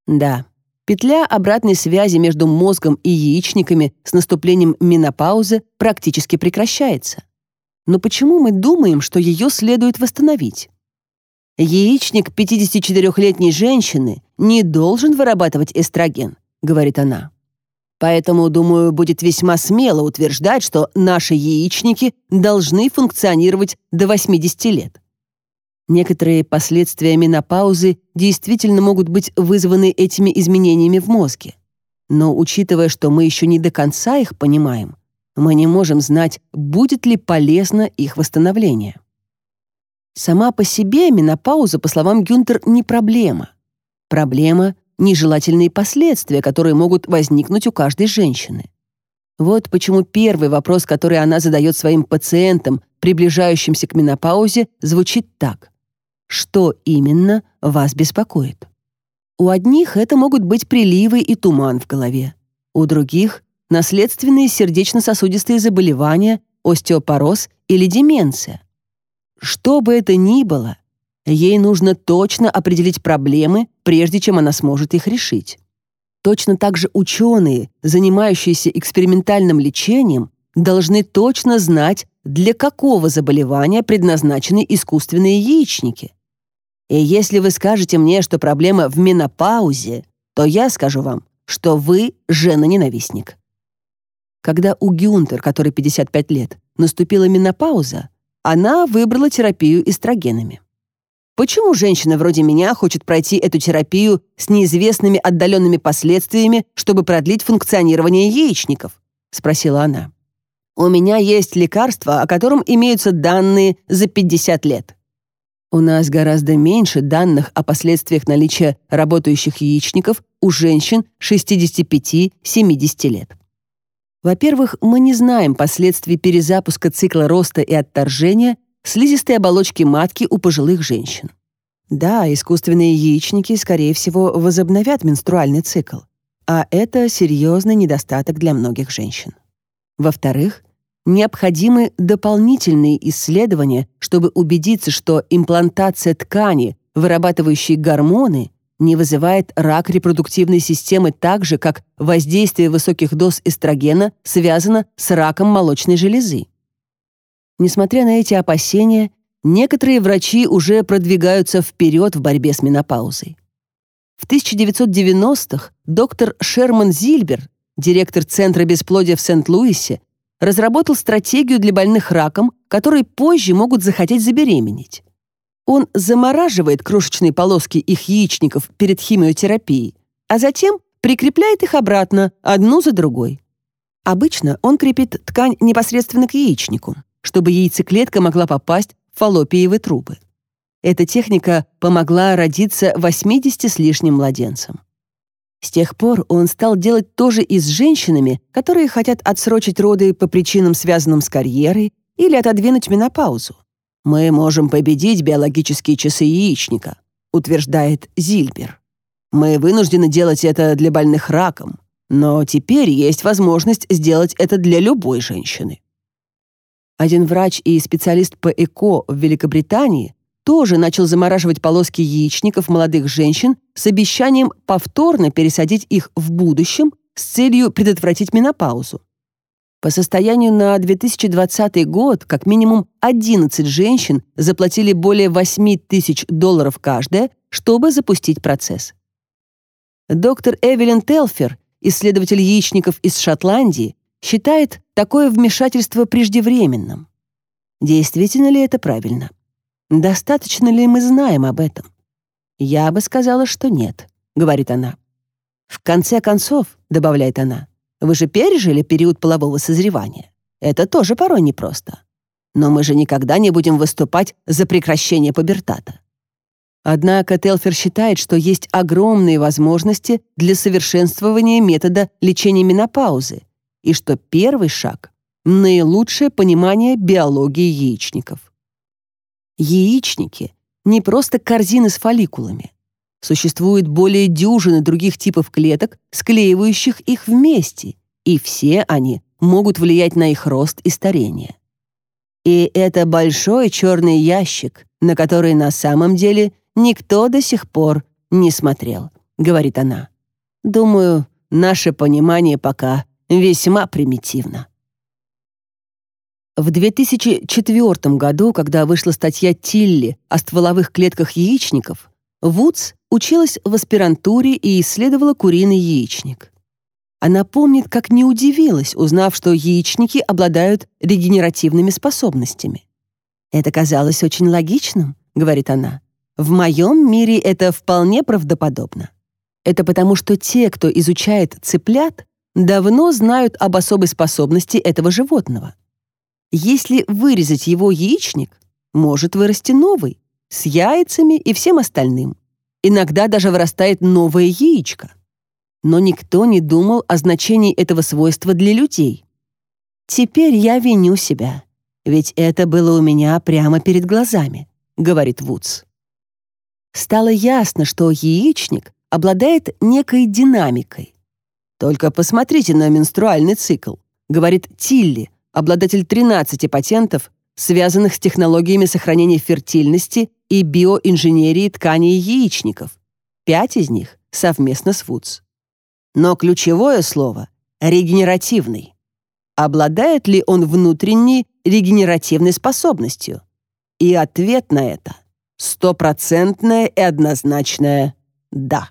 Да, петля обратной связи между мозгом и яичниками с наступлением менопаузы практически прекращается. Но почему мы думаем, что ее следует восстановить? «Яичник 54-летней женщины не должен вырабатывать эстроген», — говорит она. «Поэтому, думаю, будет весьма смело утверждать, что наши яичники должны функционировать до 80 лет». Некоторые последствия менопаузы действительно могут быть вызваны этими изменениями в мозге. Но учитывая, что мы еще не до конца их понимаем, мы не можем знать, будет ли полезно их восстановление. Сама по себе менопауза, по словам Гюнтер, не проблема. Проблема — нежелательные последствия, которые могут возникнуть у каждой женщины. Вот почему первый вопрос, который она задает своим пациентам, приближающимся к менопаузе, звучит так. Что именно вас беспокоит? У одних это могут быть приливы и туман в голове. У других — наследственные сердечно-сосудистые заболевания, остеопороз или деменция. Что бы это ни было, ей нужно точно определить проблемы, прежде чем она сможет их решить. Точно так же ученые, занимающиеся экспериментальным лечением, должны точно знать, для какого заболевания предназначены искусственные яичники. И если вы скажете мне, что проблема в менопаузе, то я скажу вам, что вы жена-ненавистник. Когда у Гюнтер, который 55 лет, наступила менопауза, она выбрала терапию эстрогенами. Почему женщина вроде меня хочет пройти эту терапию с неизвестными отдаленными последствиями, чтобы продлить функционирование яичников? Спросила она. У меня есть лекарство, о котором имеются данные за 50 лет. У нас гораздо меньше данных о последствиях наличия работающих яичников у женщин 65-70 лет. Во-первых, мы не знаем последствий перезапуска цикла роста и отторжения слизистой оболочки матки у пожилых женщин. Да, искусственные яичники, скорее всего, возобновят менструальный цикл, а это серьезный недостаток для многих женщин. Во-вторых, необходимы дополнительные исследования, чтобы убедиться, что имплантация ткани, вырабатывающей гормоны, не вызывает рак репродуктивной системы так же, как воздействие высоких доз эстрогена связано с раком молочной железы. Несмотря на эти опасения, некоторые врачи уже продвигаются вперед в борьбе с менопаузой. В 1990-х доктор Шерман Зильбер, директор Центра бесплодия в Сент-Луисе, разработал стратегию для больных раком, которые позже могут захотеть забеременеть. Он замораживает крошечные полоски их яичников перед химиотерапией, а затем прикрепляет их обратно, одну за другой. Обычно он крепит ткань непосредственно к яичнику, чтобы яйцеклетка могла попасть в фаллопиевые трубы. Эта техника помогла родиться 80 с лишним младенцам. С тех пор он стал делать то же и с женщинами, которые хотят отсрочить роды по причинам, связанным с карьерой, или отодвинуть менопаузу. «Мы можем победить биологические часы яичника», утверждает Зильбер. «Мы вынуждены делать это для больных раком, но теперь есть возможность сделать это для любой женщины». Один врач и специалист по ЭКО в Великобритании тоже начал замораживать полоски яичников молодых женщин с обещанием повторно пересадить их в будущем с целью предотвратить менопаузу. По состоянию на 2020 год как минимум 11 женщин заплатили более 8 тысяч долларов каждая, чтобы запустить процесс. Доктор Эвелин Телфер, исследователь яичников из Шотландии, считает такое вмешательство преждевременным. Действительно ли это правильно? Достаточно ли мы знаем об этом? Я бы сказала, что нет, говорит она. В конце концов, добавляет она, вы же пережили период полового созревания. Это тоже порой непросто. Но мы же никогда не будем выступать за прекращение пубертата. Однако Телфер считает, что есть огромные возможности для совершенствования метода лечения менопаузы и что первый шаг — наилучшее понимание биологии яичников. Яичники — не просто корзины с фолликулами. Существует более дюжины других типов клеток, склеивающих их вместе, и все они могут влиять на их рост и старение. И это большой черный ящик, на который на самом деле никто до сих пор не смотрел, говорит она. Думаю, наше понимание пока весьма примитивно. В 2004 году, когда вышла статья Тилли о стволовых клетках яичников, Вудс училась в аспирантуре и исследовала куриный яичник. Она помнит, как не удивилась, узнав, что яичники обладают регенеративными способностями. «Это казалось очень логичным», — говорит она. «В моем мире это вполне правдоподобно. Это потому, что те, кто изучает цыплят, давно знают об особой способности этого животного. Если вырезать его яичник, может вырасти новый, с яйцами и всем остальным. Иногда даже вырастает новое яичко. Но никто не думал о значении этого свойства для людей. «Теперь я виню себя, ведь это было у меня прямо перед глазами», — говорит Вудс. Стало ясно, что яичник обладает некой динамикой. «Только посмотрите на менструальный цикл», — говорит Тилли, обладатель 13 патентов, связанных с технологиями сохранения фертильности и биоинженерии тканей яичников. Пять из них совместно с ВУЦ. Но ключевое слово — регенеративный. Обладает ли он внутренней регенеративной способностью? И ответ на это — стопроцентное и однозначное «да».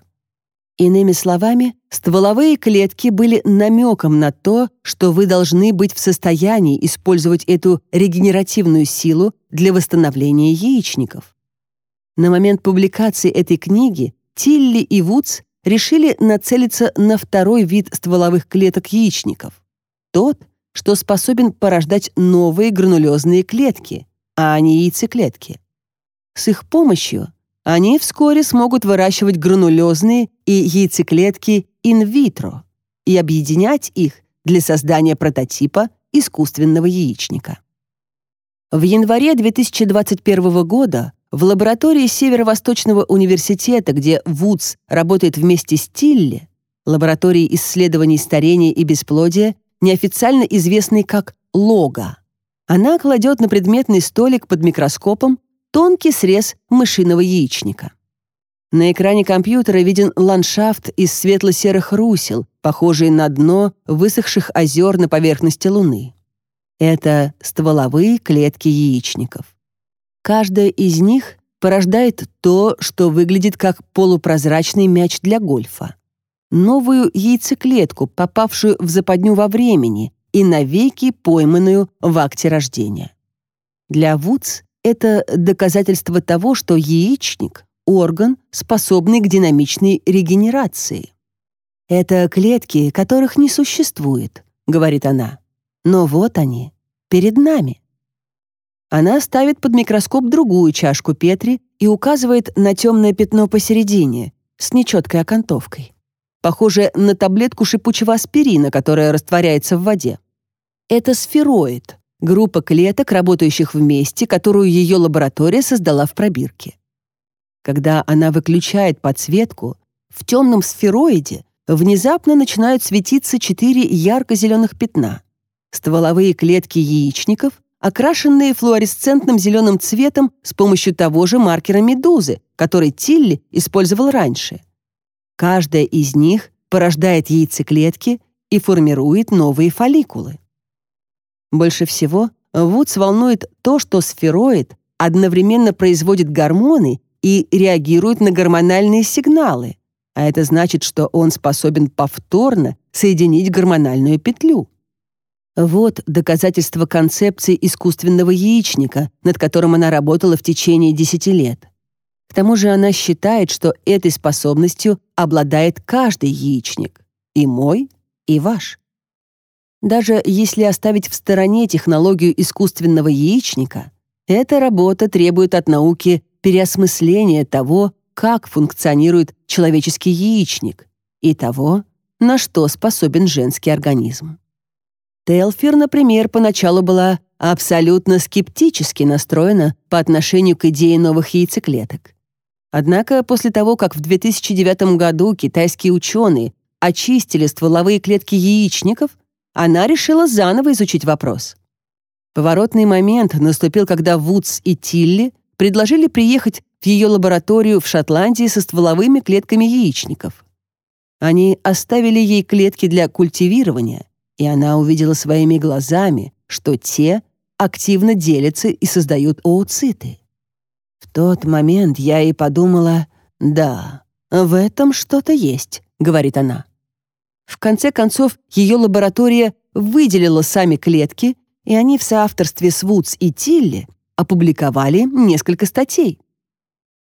Иными словами, стволовые клетки были намеком на то, что вы должны быть в состоянии использовать эту регенеративную силу для восстановления яичников. На момент публикации этой книги Тилли и Вудс решили нацелиться на второй вид стволовых клеток яичников. Тот, что способен порождать новые гранулезные клетки, а не яйцеклетки. С их помощью они вскоре смогут выращивать гранулезные и яйцеклетки инвитро и объединять их для создания прототипа искусственного яичника. В январе 2021 года в лаборатории Северо-Восточного университета, где Вудс работает вместе с Тилли, лаборатории исследований старения и бесплодия, неофициально известной как «Лога», она кладет на предметный столик под микроскопом тонкий срез мышиного яичника. На экране компьютера виден ландшафт из светло-серых русел, похожие на дно высохших озер на поверхности Луны. Это стволовые клетки яичников. Каждая из них порождает то, что выглядит как полупрозрачный мяч для гольфа. Новую яйцеклетку, попавшую в западню во времени и навеки пойманную в акте рождения. Для Вудс это доказательство того, что яичник — орган, способный к динамичной регенерации. «Это клетки, которых не существует», — говорит она. «Но вот они, перед нами». Она ставит под микроскоп другую чашку Петри и указывает на темное пятно посередине с нечеткой окантовкой. Похоже на таблетку шипучего аспирина, которая растворяется в воде. Это сфероид, группа клеток, работающих вместе, которую ее лаборатория создала в пробирке. Когда она выключает подсветку, в темном сфероиде внезапно начинают светиться четыре ярко-зеленых пятна — стволовые клетки яичников окрашенные флуоресцентным зеленым цветом с помощью того же маркера медузы, который Тилли использовал раньше. Каждая из них порождает яйцеклетки и формирует новые фолликулы. Больше всего Вудс волнует то, что сфероид одновременно производит гормоны и реагирует на гормональные сигналы, а это значит, что он способен повторно соединить гормональную петлю. Вот доказательство концепции искусственного яичника, над которым она работала в течение 10 лет. К тому же она считает, что этой способностью обладает каждый яичник. И мой, и ваш. Даже если оставить в стороне технологию искусственного яичника, эта работа требует от науки переосмысления того, как функционирует человеческий яичник и того, на что способен женский организм. Тейлфир, например, поначалу была абсолютно скептически настроена по отношению к идее новых яйцеклеток. Однако после того, как в 2009 году китайские ученые очистили стволовые клетки яичников, она решила заново изучить вопрос. Поворотный момент наступил, когда Вудс и Тилли предложили приехать в ее лабораторию в Шотландии со стволовыми клетками яичников. Они оставили ей клетки для культивирования — и она увидела своими глазами, что те активно делятся и создают ооциты. В тот момент я и подумала, да, в этом что-то есть, говорит она. В конце концов, ее лаборатория выделила сами клетки, и они в соавторстве с Вудс и Тилли опубликовали несколько статей.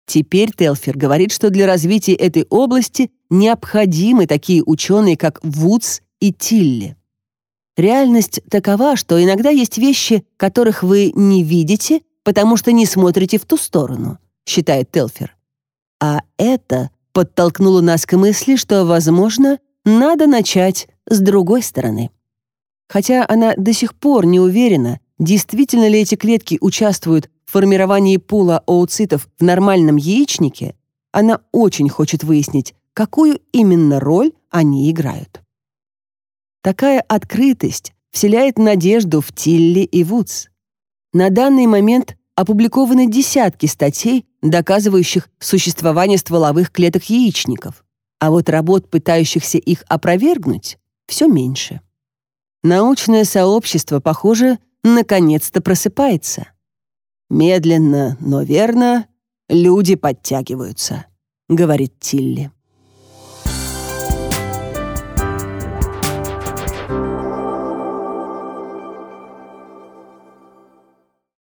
Теперь Телфер говорит, что для развития этой области необходимы такие ученые, как Вудс и Тилли. Реальность такова, что иногда есть вещи, которых вы не видите, потому что не смотрите в ту сторону, считает Телфер. А это подтолкнуло нас к мысли, что, возможно, надо начать с другой стороны. Хотя она до сих пор не уверена, действительно ли эти клетки участвуют в формировании пула ооцитов в нормальном яичнике, она очень хочет выяснить, какую именно роль они играют. Такая открытость вселяет надежду в Тилли и Вудс. На данный момент опубликованы десятки статей, доказывающих существование стволовых клеток яичников, а вот работ, пытающихся их опровергнуть, все меньше. Научное сообщество, похоже, наконец-то просыпается. Медленно, но верно, люди подтягиваются, говорит Тилли.